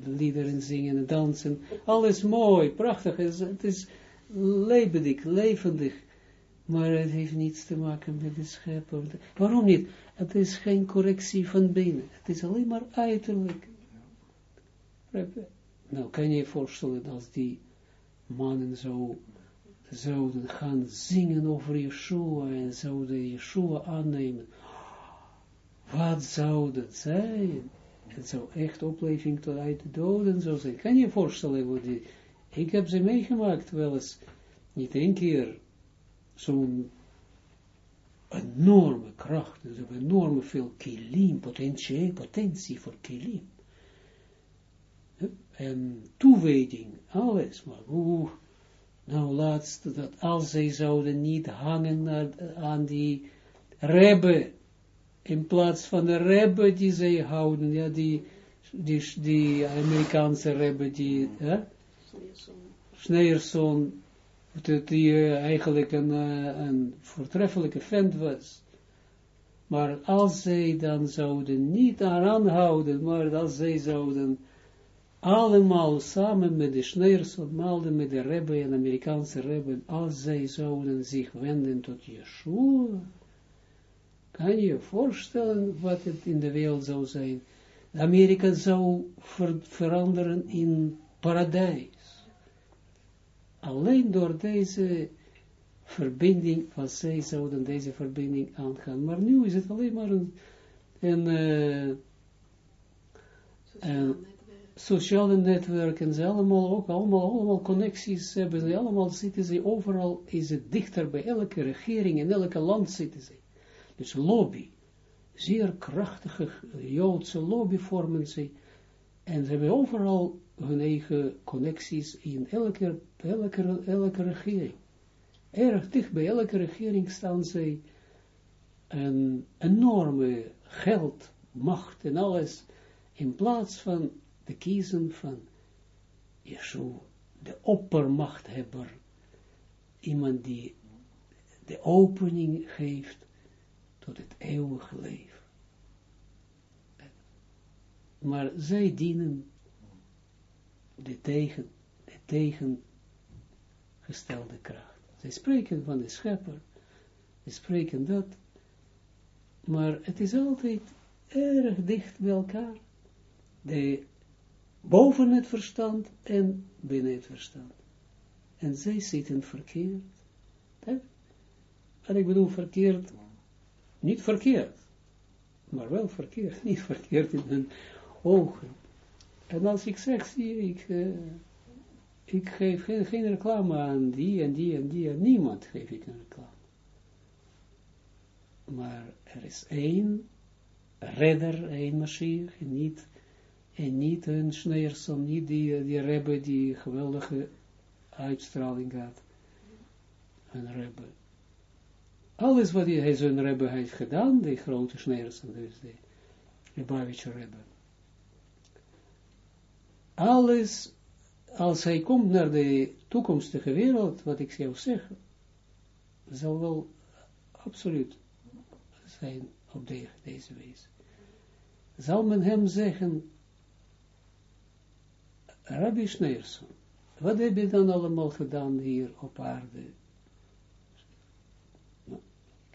Speaker 1: liederen zingen en dansen. Alles mooi, prachtig, het is, levendig, levendig, maar het heeft niets te maken met de schepper. Waarom niet? Het is geen correctie van binnen, het is alleen maar uiterlijk. Nou, kan je je voorstellen als die mannen zo zouden gaan zingen over Yeshua en zouden Yeshua aannemen. Wat zou dat zijn? Het zou echt opleving tot uit de doden zou zijn. Kan je je voorstellen hoe die... Ik heb ze meegemaakt wel eens, niet één keer, zo'n enorme kracht, dus enorme veel kilim, potentie, potentie voor kilim. En toewijding, alles, maar hoe, nou laatst, dat als zij zouden niet hangen aan die rebbe, in plaats van de rebbe die zij houden, ja, die, die, die Amerikaanse rebbe, die, ja, Schneerson, die uh, eigenlijk een, uh, een voortreffelijke vent was. Maar als zij dan zouden niet aan houden, maar als zij zouden allemaal samen met de Schneerson, maalden met de Rebbe en Amerikaanse Rebbe, als zij zouden zich wenden tot Yeshua, kan je je voorstellen wat het in de wereld zou zijn. Amerika zou ver veranderen in paradijs alleen door deze verbinding, als zij zouden deze verbinding aangaan. Maar nu is het alleen maar een, een, uh, een sociale netwerk en ze allemaal ook, allemaal, allemaal connecties hebben ze, allemaal zitten ze, overal is het dichter bij elke regering, in elke land zitten ze. Dus lobby, zeer krachtige Joodse lobby vormen en ze hebben overal hun eigen connecties in elke, elke, elke regering. Erg dicht bij elke regering staan zij. Een enorme geld, macht en alles, in plaats van te kiezen van Yeshua, de oppermachthebber, iemand die de opening geeft tot het eeuwige leven. Maar zij dienen de tegen, de tegengestelde kracht. Zij spreken van de schepper, ze spreken dat, maar het is altijd erg dicht bij elkaar. De, boven het verstand en binnen het verstand. En zij zitten verkeerd. En ik bedoel verkeerd, niet verkeerd, maar wel verkeerd, niet verkeerd in hun ogen. En als ik zeg, zie ik, uh, ik geef geen, reclame aan die en die en die niemand geef ik een reclame. Maar er is één redder, één Mashiach, en niet, en niet een Schneerson, niet die, die Rebbe die geweldige uitstraling had. Een Rebbe. Alles wat hij zijn Rebbe heeft gedaan, die grote Schneerson, dus de Lubavitcher Rebbe alles, als hij komt naar de toekomstige wereld, wat ik zou zeggen, zal wel absoluut zijn op deze wijze. Zal men hem zeggen, Rabbi Schneerson, wat heb je dan allemaal gedaan hier op aarde?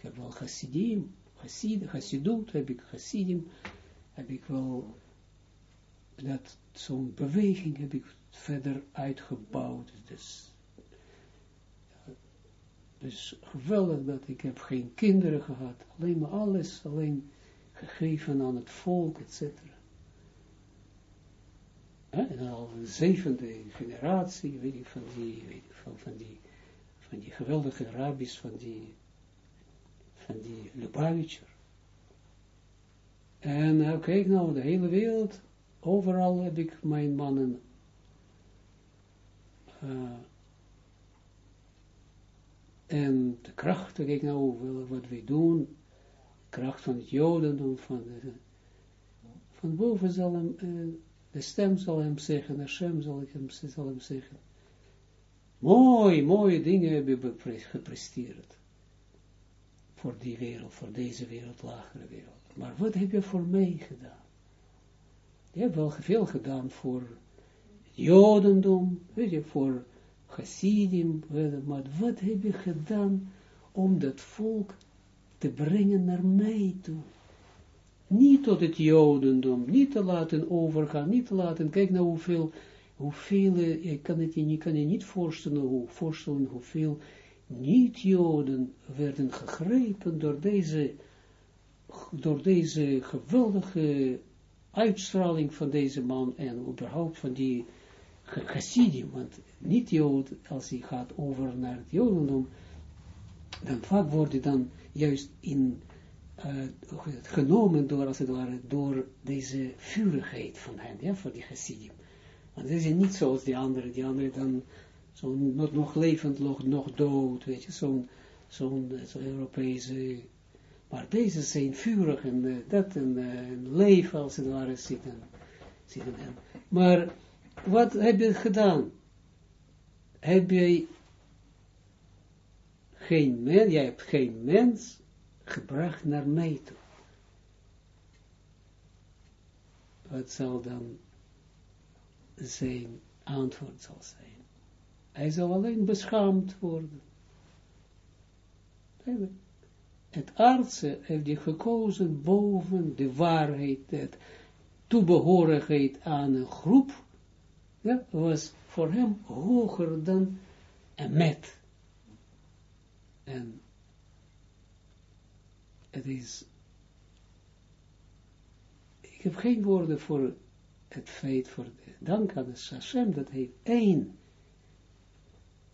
Speaker 1: Heb wel Hasidim, Hasid, Hasidut, heb ik Hasidim, heb ik wel dat zo'n beweging heb ik verder uitgebouwd. Dus, dus geweldig dat ik heb geen kinderen gehad. Alleen maar alles, alleen gegeven aan het volk, etc. En al een zevende generatie, weet ik, van die, van, van die, van die geweldige rabbis, van die, van die Lubavitcher. En nou, kijk nou, de hele wereld, overal heb ik mijn mannen uh, en de kracht, kijk nou wat wij doen, kracht van het jodendom, van, de, van boven zal hem, uh, de stem zal hem zeggen, Hashem zal, zal hem zeggen, mooi, mooie dingen heb je gepresteerd, voor die wereld, voor deze wereld, lagere wereld. Maar wat heb je voor mij gedaan? Je hebt wel veel gedaan voor Jodendom, weet je, voor Hasidim, maar wat heb je gedaan om dat volk te brengen naar mij toe? Niet tot het Jodendom, niet te laten overgaan, niet te laten, kijk nou hoeveel, hoeveel, je kan het je, kan je niet voorstellen, hoe, voorstellen hoeveel niet-Joden werden gegrepen door deze, door deze geweldige uitstraling van deze man en überhaupt van die Chassidim, want niet Jood, als hij gaat over naar het Jodendom, dan vaak worden dan juist in, uh, genomen door, als het ware, door deze vurigheid van hen, ja, voor die Hasidim. Want ze zijn niet zoals die anderen, die anderen dan zo nog, nog levend, nog, nog dood, weet je, zo'n zo'n zo Europese, maar deze zijn vurig en uh, dat en uh, leven als het ware zitten, zitten. Maar wat heb je gedaan? Heb je geen mens, jij hebt geen mens gebracht naar mij toe. Wat zal dan zijn antwoord zal zijn? Hij zal alleen beschaamd worden. Het aardse heeft hij gekozen boven de waarheid, het toebehorigheid aan een groep, ja, was voor hem hoger dan een met. En het is, ik heb geen woorden voor het feit, voor de dank aan de Hashem, dat hij één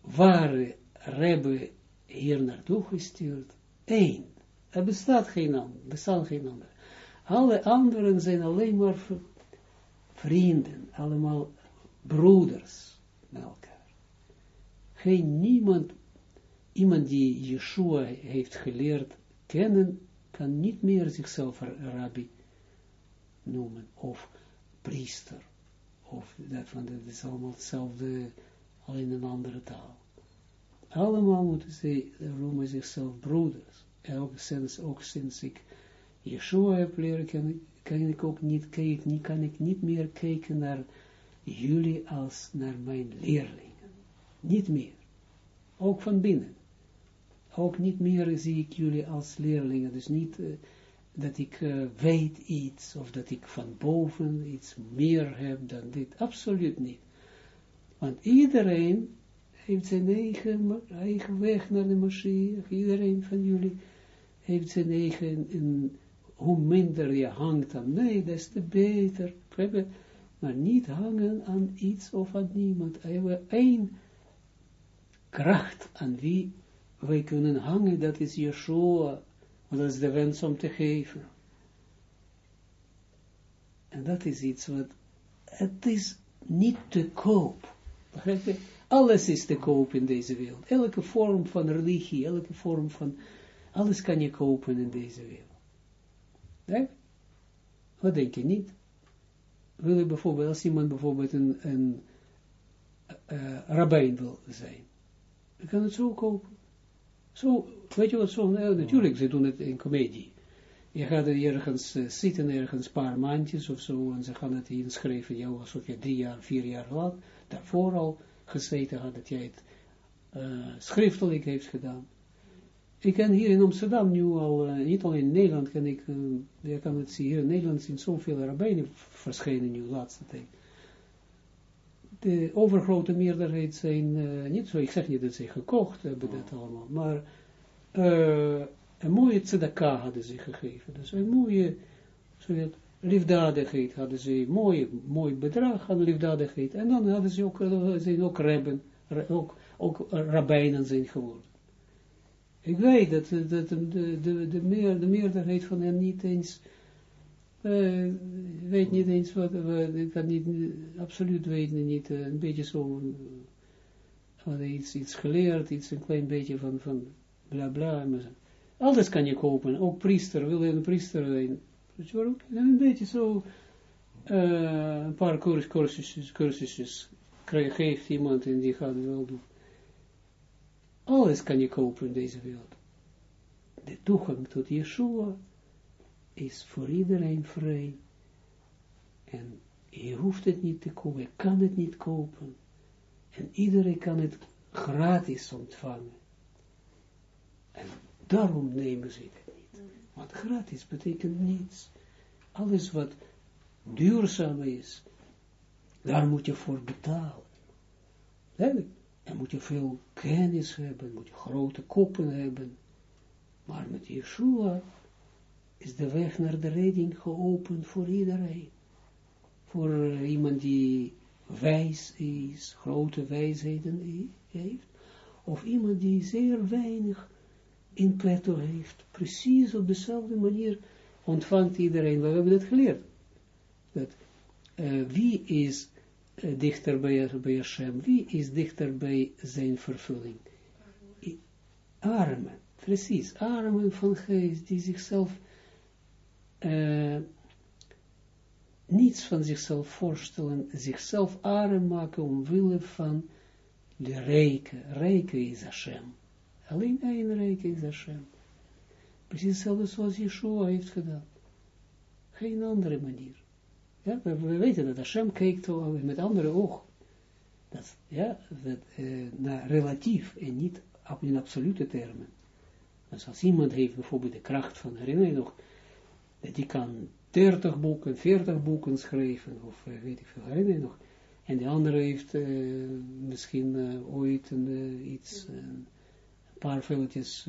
Speaker 1: ware Rebbe hier naartoe gestuurd. Eén. Er bestaat geen ander, bestaan geen ander. Alle anderen zijn alleen maar vrienden, allemaal broeders met elkaar. Geen niemand iemand die Yeshua heeft geleerd kennen, kan niet meer zichzelf rabbi noemen, of priester, of dat, van dat is allemaal hetzelfde, alleen een andere taal. Allemaal moeten ze noemen zichzelf broeders. En ook sinds, ook sinds ik Yeshua heb leren kennen, kan ik ook niet kijken, kan ik niet meer kijken naar jullie als naar mijn leerlingen. Niet meer. Ook van binnen ook niet meer zie ik jullie als leerlingen, dus niet uh, dat ik uh, weet iets, of dat ik van boven iets meer heb dan dit, absoluut niet. Want iedereen heeft zijn eigen, eigen weg naar de Mashiach, iedereen van jullie heeft zijn eigen, en hoe minder je hangt aan mij, des te beter, maar niet hangen aan iets of aan niemand, we hebben één kracht aan wie wij kunnen hangen, dat is Yeshua, want dat is de wens om te geven. En dat is iets wat, het is niet te koop. Alles is te koop in deze wereld. Elke vorm van religie, elke vorm van, alles kan je kopen in deze wereld. Nee? Wat denk je niet? Wil je bijvoorbeeld, als iemand bijvoorbeeld een, een uh, rabbijn wil zijn, dan kan het zo kopen. Zo, weet je wat zo, nou, natuurlijk, ze doen het in comedie. Je gaat er ergens uh, zitten, ergens een paar maandjes of zo, en ze gaan het inschrijven, jou alsof je drie jaar, vier jaar lang, daarvoor al gezeten had, dat jij het uh, schriftelijk heeft gedaan. Ik ken hier in Amsterdam nu al, uh, niet alleen in Nederland, ken ik, je kan het zien, hier in Nederland zijn zoveel rabbijnen verschenen nu, laatste tijd. De overgrote meerderheid zijn, niet zo, ik zeg niet dat ze gekocht hebben, dat allemaal, maar een mooie tzedaka hadden ze gegeven. Dus een mooie, zodat liefdadigheid hadden ze, mooi, mooi bedrag aan liefdadigheid. En dan hadden ze ook, zijn ook rebben, ook, ook rabbijnen zijn geworden. Ik weet dat, dat de, de, de, meer, de meerderheid van hen niet eens, uh, weet niet eens wat, ik kan niet, absoluut weten niet, een beetje zo, iets, iets geleerd, iets een klein beetje van, van bla bla. Alles kan je kopen, ook priester, wil je een priester zijn. Een beetje zo, een paar cursusjes, cursusjes geeft iemand en die gaat het wel doen. Alles kan je kopen in deze wereld. De toegang tot Yeshua is voor iedereen vrij. En je hoeft het niet te kopen, je kan het niet kopen. En iedereen kan het gratis ontvangen. En daarom nemen ze het niet. Want gratis betekent niets. Alles wat duurzaam is, daar moet je voor betalen. En moet je veel kennis hebben, moet je grote koppen hebben. Maar met Yeshua is de weg naar de redding geopend voor iedereen. Voor iemand die wijs is, grote wijsheden heeft, of iemand die zeer weinig in petto heeft. Precies op dezelfde manier ontvangt iedereen. We hebben dat geleerd. Dat, uh, wie is uh, dichter bij, bij Hashem? Wie is dichter bij zijn vervulling? Armen. Precies, armen van geest, die zichzelf uh, niets van zichzelf voorstellen, zichzelf arm maken omwille van de rijke. Rijke is Hashem. Alleen één rijke is Hashem. Precies hetzelfde zoals Yeshua heeft gedaan. Geen andere manier. Ja, we, we weten dat Hashem kijkt met andere ogen. Dat, ja, dat, uh, naar relatief en niet in absolute termen. Dus als iemand heeft bijvoorbeeld de kracht van, herinner je nog, dat die kan 30 boeken, 40 boeken schrijven, of uh, weet ik veel, herinner je nog. En de andere heeft uh, misschien uh, ooit een, iets, een paar velletjes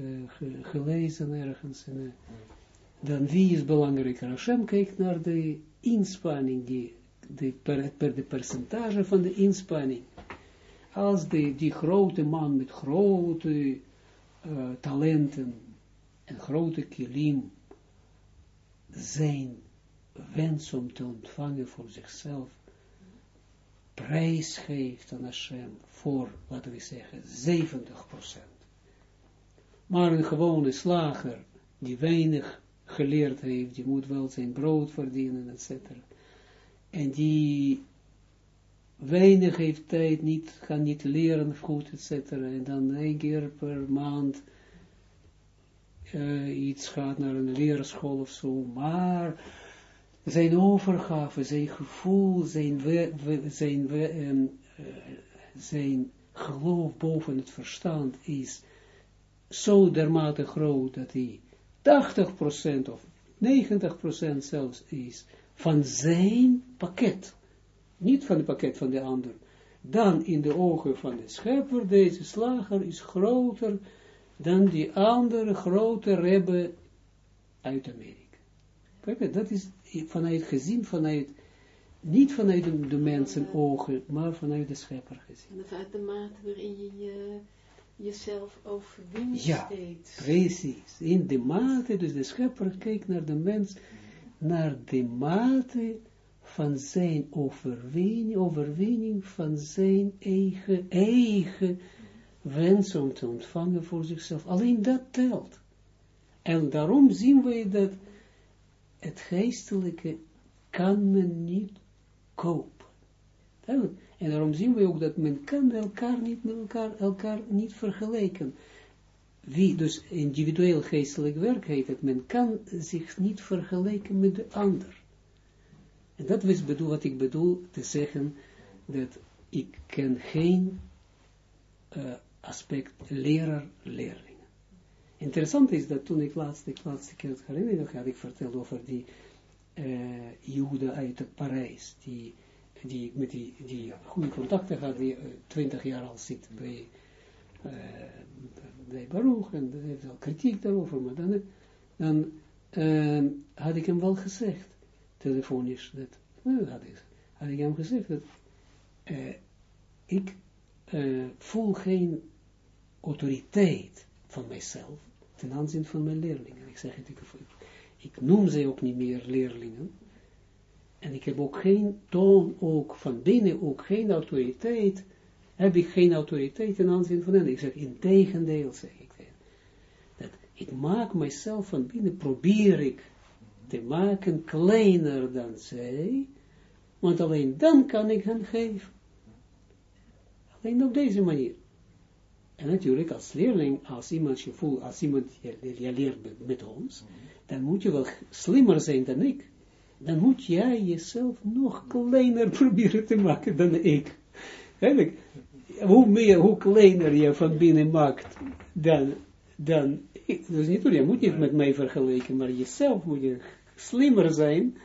Speaker 1: gelezen ergens. En, dan wie is belangrijker? Hashem kijkt naar de inspanning, die, de, per, per de percentage van de inspanning. Als de, die grote man met grote uh, talenten en grote kilim zijn wens om te ontvangen voor zichzelf prijs geeft aan Hashem voor, laten we zeggen, 70%. Maar een gewone slager, die weinig geleerd heeft, die moet wel zijn brood verdienen, etc. En die weinig heeft tijd, niet, kan niet leren goed, etc. En dan één keer per maand uh, iets gaat naar een leerschool of zo, maar zijn overgave, zijn gevoel, zijn, zijn, we, um, uh, zijn geloof boven het verstand is zo dermate groot dat hij 80% of 90% zelfs is van zijn pakket, niet van het pakket van de ander, dan in de ogen van de schepper, deze slager is groter dan die andere grote rebbe uit Amerika. Dat is vanuit gezien, vanuit, niet vanuit de, mensen ogen, maar vanuit de schepper gezien.
Speaker 2: De mate waarin je jezelf overwint
Speaker 1: ja,
Speaker 2: steeds.
Speaker 1: precies. In de mate, dus de schepper kijkt naar de mens, naar de mate van zijn overwinning, overwinning van zijn eigen, eigen wens om te ontvangen voor zichzelf. Alleen dat telt. En daarom zien wij dat het geestelijke kan men niet kopen. En daarom zien we ook dat men kan elkaar niet met elkaar, elkaar niet vergelijken. Wie dus individueel geestelijk werk heet het, men kan zich niet vergelijken met de ander. En dat is bedoel, wat ik bedoel te zeggen, dat ik ken geen uh, aspect leraar-leerlingen. Interessant is dat toen ik de laatste keer het herinner, had ik verteld over die uh, Joden uit Parijs, die die met die, die goede contacten had, die uh, twintig jaar al zit bij, uh, bij Baruch, en heeft wel kritiek daarover, maar dan, dan uh, had ik hem wel gezegd, telefonisch, dat, nou, had, ik, had ik hem gezegd, dat ik voel geen autoriteit van mijzelf ten aanzien van mijn leerlingen. Ik zeg het, ik, ik noem ze ook niet meer leerlingen, en ik heb ook geen toon, ook van binnen, ook geen autoriteit, heb ik geen autoriteit in aanzien van hen. Ik zeg, in tegendeel, zeg ik. Dat ik maak mijzelf van binnen, probeer ik te maken kleiner dan zij, want alleen dan kan ik hen geven. Alleen op deze manier. En natuurlijk als leerling, als iemand je voelt, als iemand je, leert met ons, dan moet je wel slimmer zijn dan ik dan moet jij jezelf nog kleiner proberen te maken dan ik. Eigenlijk, hoe meer, hoe kleiner je van binnen maakt dan, dan ik. Dus niet, je moet niet met mij vergelijken, maar jezelf moet je slimmer zijn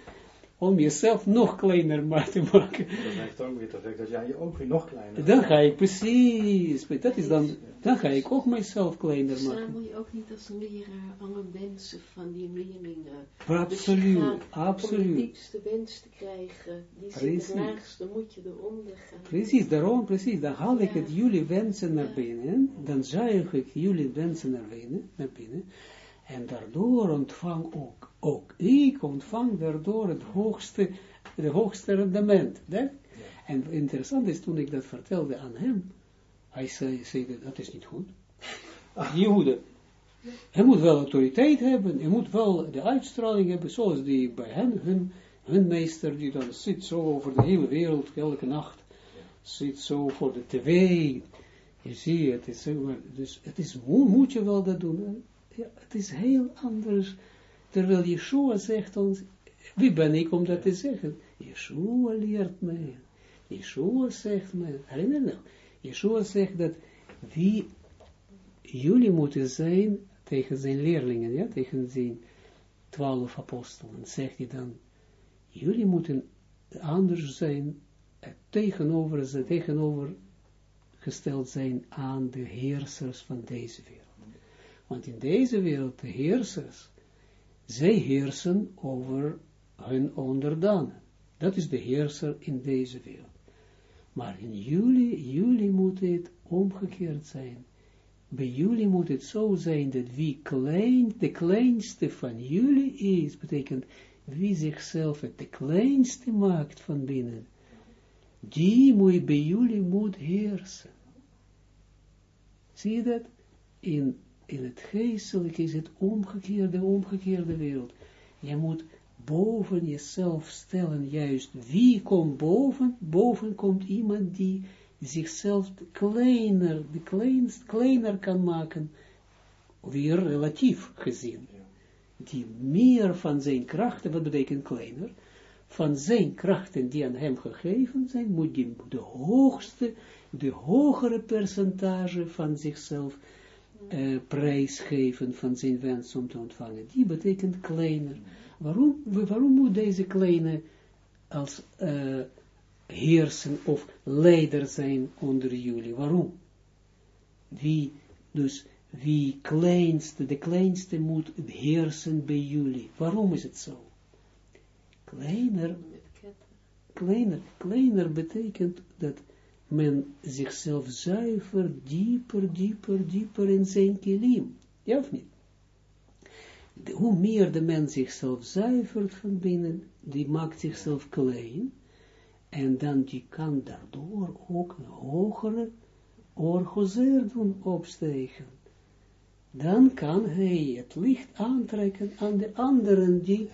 Speaker 1: om jezelf nog kleiner maar te maken.
Speaker 3: Dat heeft ook weer het effect dat jij je ook weer nog kleiner
Speaker 1: Dan ga ik precies, dat is dan, dan ga ik ook mijzelf kleiner maken.
Speaker 2: Verzamel je ook niet als een leraar alle wensen van die leerlingen.
Speaker 1: Absoluut,
Speaker 2: Dus je gaat Om de
Speaker 1: absoluut.
Speaker 2: diepste wens te krijgen, die
Speaker 1: Precies.
Speaker 2: het laagste, moet je eronder gaan.
Speaker 1: Precies, daarom, precies. Dan haal ik
Speaker 2: Ja.
Speaker 1: het jullie wensen naar binnen, dan zuig ik jullie wensen naar binnen, naar binnen, en daardoor ontvang ook, ook ik ontvang daardoor het hoogste, het hoogste rendement. hè? En interessant is, toen ik dat vertelde aan hem, hij zei, zei dat, is niet goed. Jehoede, hij moet wel autoriteit hebben, hij moet wel de uitstraling hebben, zoals die bij hen, hun, hun meester, die dan zit zo over de hele wereld, elke nacht, zit zo voor de tv, je ziet het, is, dus het is, moet, moet je wel dat doen, ja, het is heel anders, terwijl Yeshua zegt ons, wie ben ik om dat te zeggen? Yeshua leert mij, Yeshua zegt mij, herinner nog, Yeshua zegt dat wie jullie moeten zijn tegen zijn leerlingen, ja, tegen zijn twaalf apostelen, zegt hij dan, jullie moeten anders zijn, eh, tegenover, ze tegenovergesteld zijn aan de heersers van deze wereld. Want in deze wereld, de heersers, zij heersen over hun onderdanen. Dat is de heerser in deze wereld. Maar in jullie, jullie moet het omgekeerd zijn. Bij jullie moet het zo zijn dat wie klein, de kleinste van jullie is, betekent wie zichzelf het de kleinste maakt van binnen, die moet bij jullie moet heersen. Zie je dat? In, in het geestelijk is het omgekeerde, omgekeerde wereld. Je moet boven jezelf stellen, juist wie komt boven? Boven komt iemand die zichzelf kleiner, de kleinst, kleiner kan maken, weer relatief gezien. Die meer van zijn krachten, wat betekent kleiner, van zijn krachten die aan hem gegeven zijn, moet die de hoogste, de hogere percentage van zichzelf uh, prijsgeven van zijn wens om te ontvangen. Die betekent kleiner. Waarom, waarom moet deze kleine als uh, heersen of leider zijn onder jullie? Waarom? Wie, dus wie kleinste, de kleinste moet heersen bij jullie. Waarom is het zo? Kleiner, kleiner, kleiner betekent dat men zichzelf zuiver, dieper, dieper, dieper in zijn kilim. Ja of niet? Hoe meer de mens zichzelf zuivert van binnen, die maakt zichzelf klein, en dan die kan daardoor ook een hogere orgozer doen opstegen. Dan kan hij het licht aantrekken aan de anderen die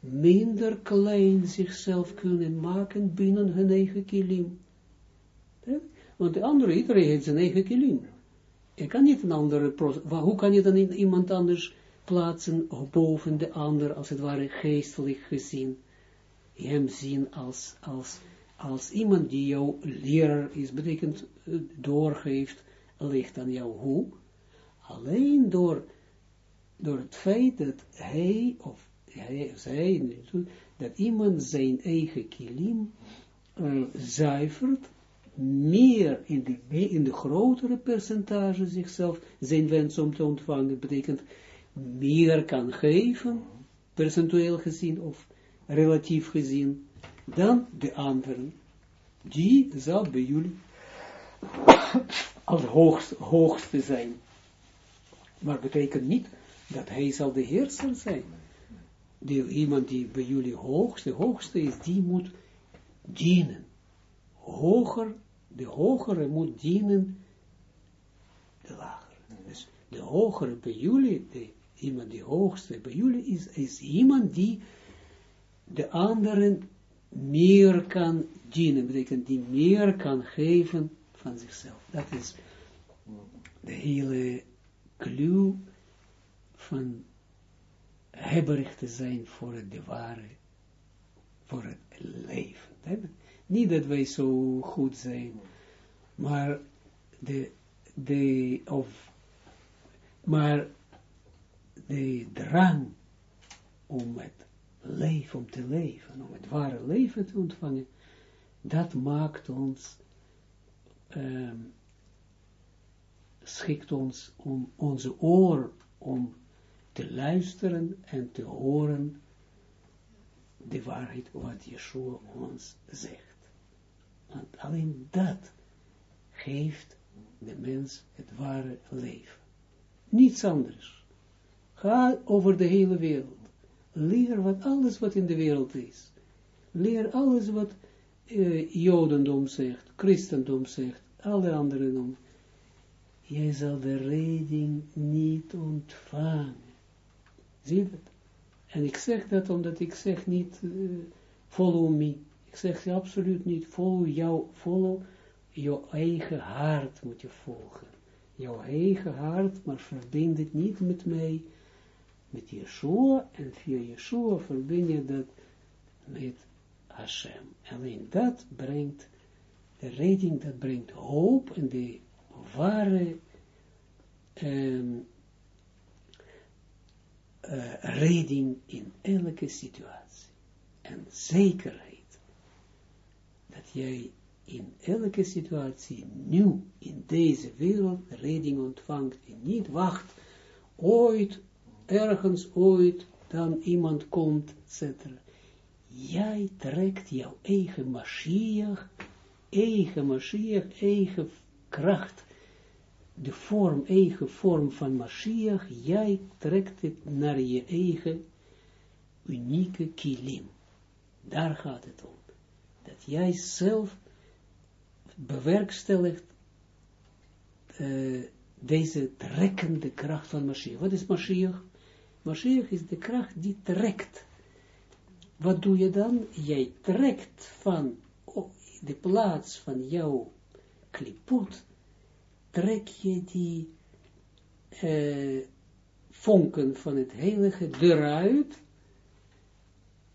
Speaker 1: minder klein zichzelf kunnen maken binnen hun eigen kilim. Want de andere, iedereen heeft zijn eigen kilim. Je kan niet een andere, hoe kan je dan iemand anders plaatsen boven de ander, als het ware geestelijk gezien, hem zien als, als, als iemand die jouw leraar is, betekent doorgeeft licht aan jou. Hoe? Alleen door, door het feit dat hij, of zij, dat iemand zijn eigen kilim uh, zuivert, meer in de, in de grotere percentage zichzelf, zijn wens om te ontvangen, betekent meer kan geven, percentueel gezien, of relatief gezien, dan de anderen. Die zal bij jullie als hoogst, hoogste zijn. Maar betekent niet dat hij zal de heerser zijn. Die, iemand die bij jullie hoogste, hoogste is, die moet dienen. Hoger, de hogere moet dienen de lagere. Dus de hogere bij jullie, de, iemand die hoogste bij jullie is, is iemand die de anderen meer kan dienen, betekent die meer kan geven van zichzelf. Dat is de hele clue van hebberig te zijn voor het de ware, voor het leven. Niet dat wij zo goed zijn, maar de, de, of, maar de drang om het leven, om te leven, om het ware leven te ontvangen, dat maakt ons, um, schikt ons om onze oor om te luisteren en te horen de waarheid wat Yeshua ons zegt. Alleen dat geeft de mens het ware leven. Niets anders. Ga over de hele wereld. Leer wat alles wat in de wereld is. Leer alles wat uh, Jodendom zegt, Christendom zegt, alle andere noemen. Jij zal de redding niet ontvangen. Zie je dat? En ik zeg dat omdat ik zeg niet, uh, follow me. Ik zeg ze absoluut niet, follow jou, follow jouw eigen hart moet je volgen. Jouw eigen hart, maar verbind het niet met mij, met Yeshua, en via Yeshua verbind je dat met Hashem. Alleen dat brengt, de redding, dat brengt hoop en de ware um, redding in elke situatie. En zekerheid dat jij in elke situatie, nu, in deze wereld, redding ontvangt en niet wacht, ooit, ergens ooit, dan iemand komt, etc. Jij trekt jouw eigen Mashiach, eigen Mashiach, eigen kracht, de vorm, eigen vorm van Mashiach, jij trekt het naar je eigen unieke kilim. Daar gaat het om. Dat jij zelf bewerkstelligt uh, deze trekkende kracht van Mashiach. Wat is Mashiach? Mashiach is de kracht die trekt. Wat doe je dan? Jij trekt van de plaats van jouw klipot, trek je die uh, vonken van het heilige eruit,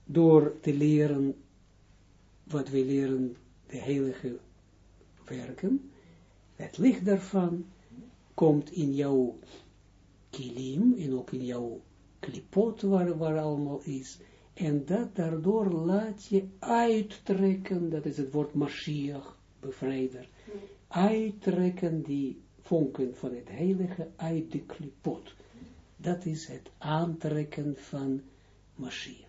Speaker 1: door te leren, wat we leren, de heilige werken, het licht daarvan komt in jouw kilim, en ook in jouw klipot, waar, waar allemaal is, en dat daardoor laat je uittrekken, dat is het woord Mashiach, bevrijder, uittrekken die vonken van het heilige uit de klipot. Dat is het aantrekken van Mashiach.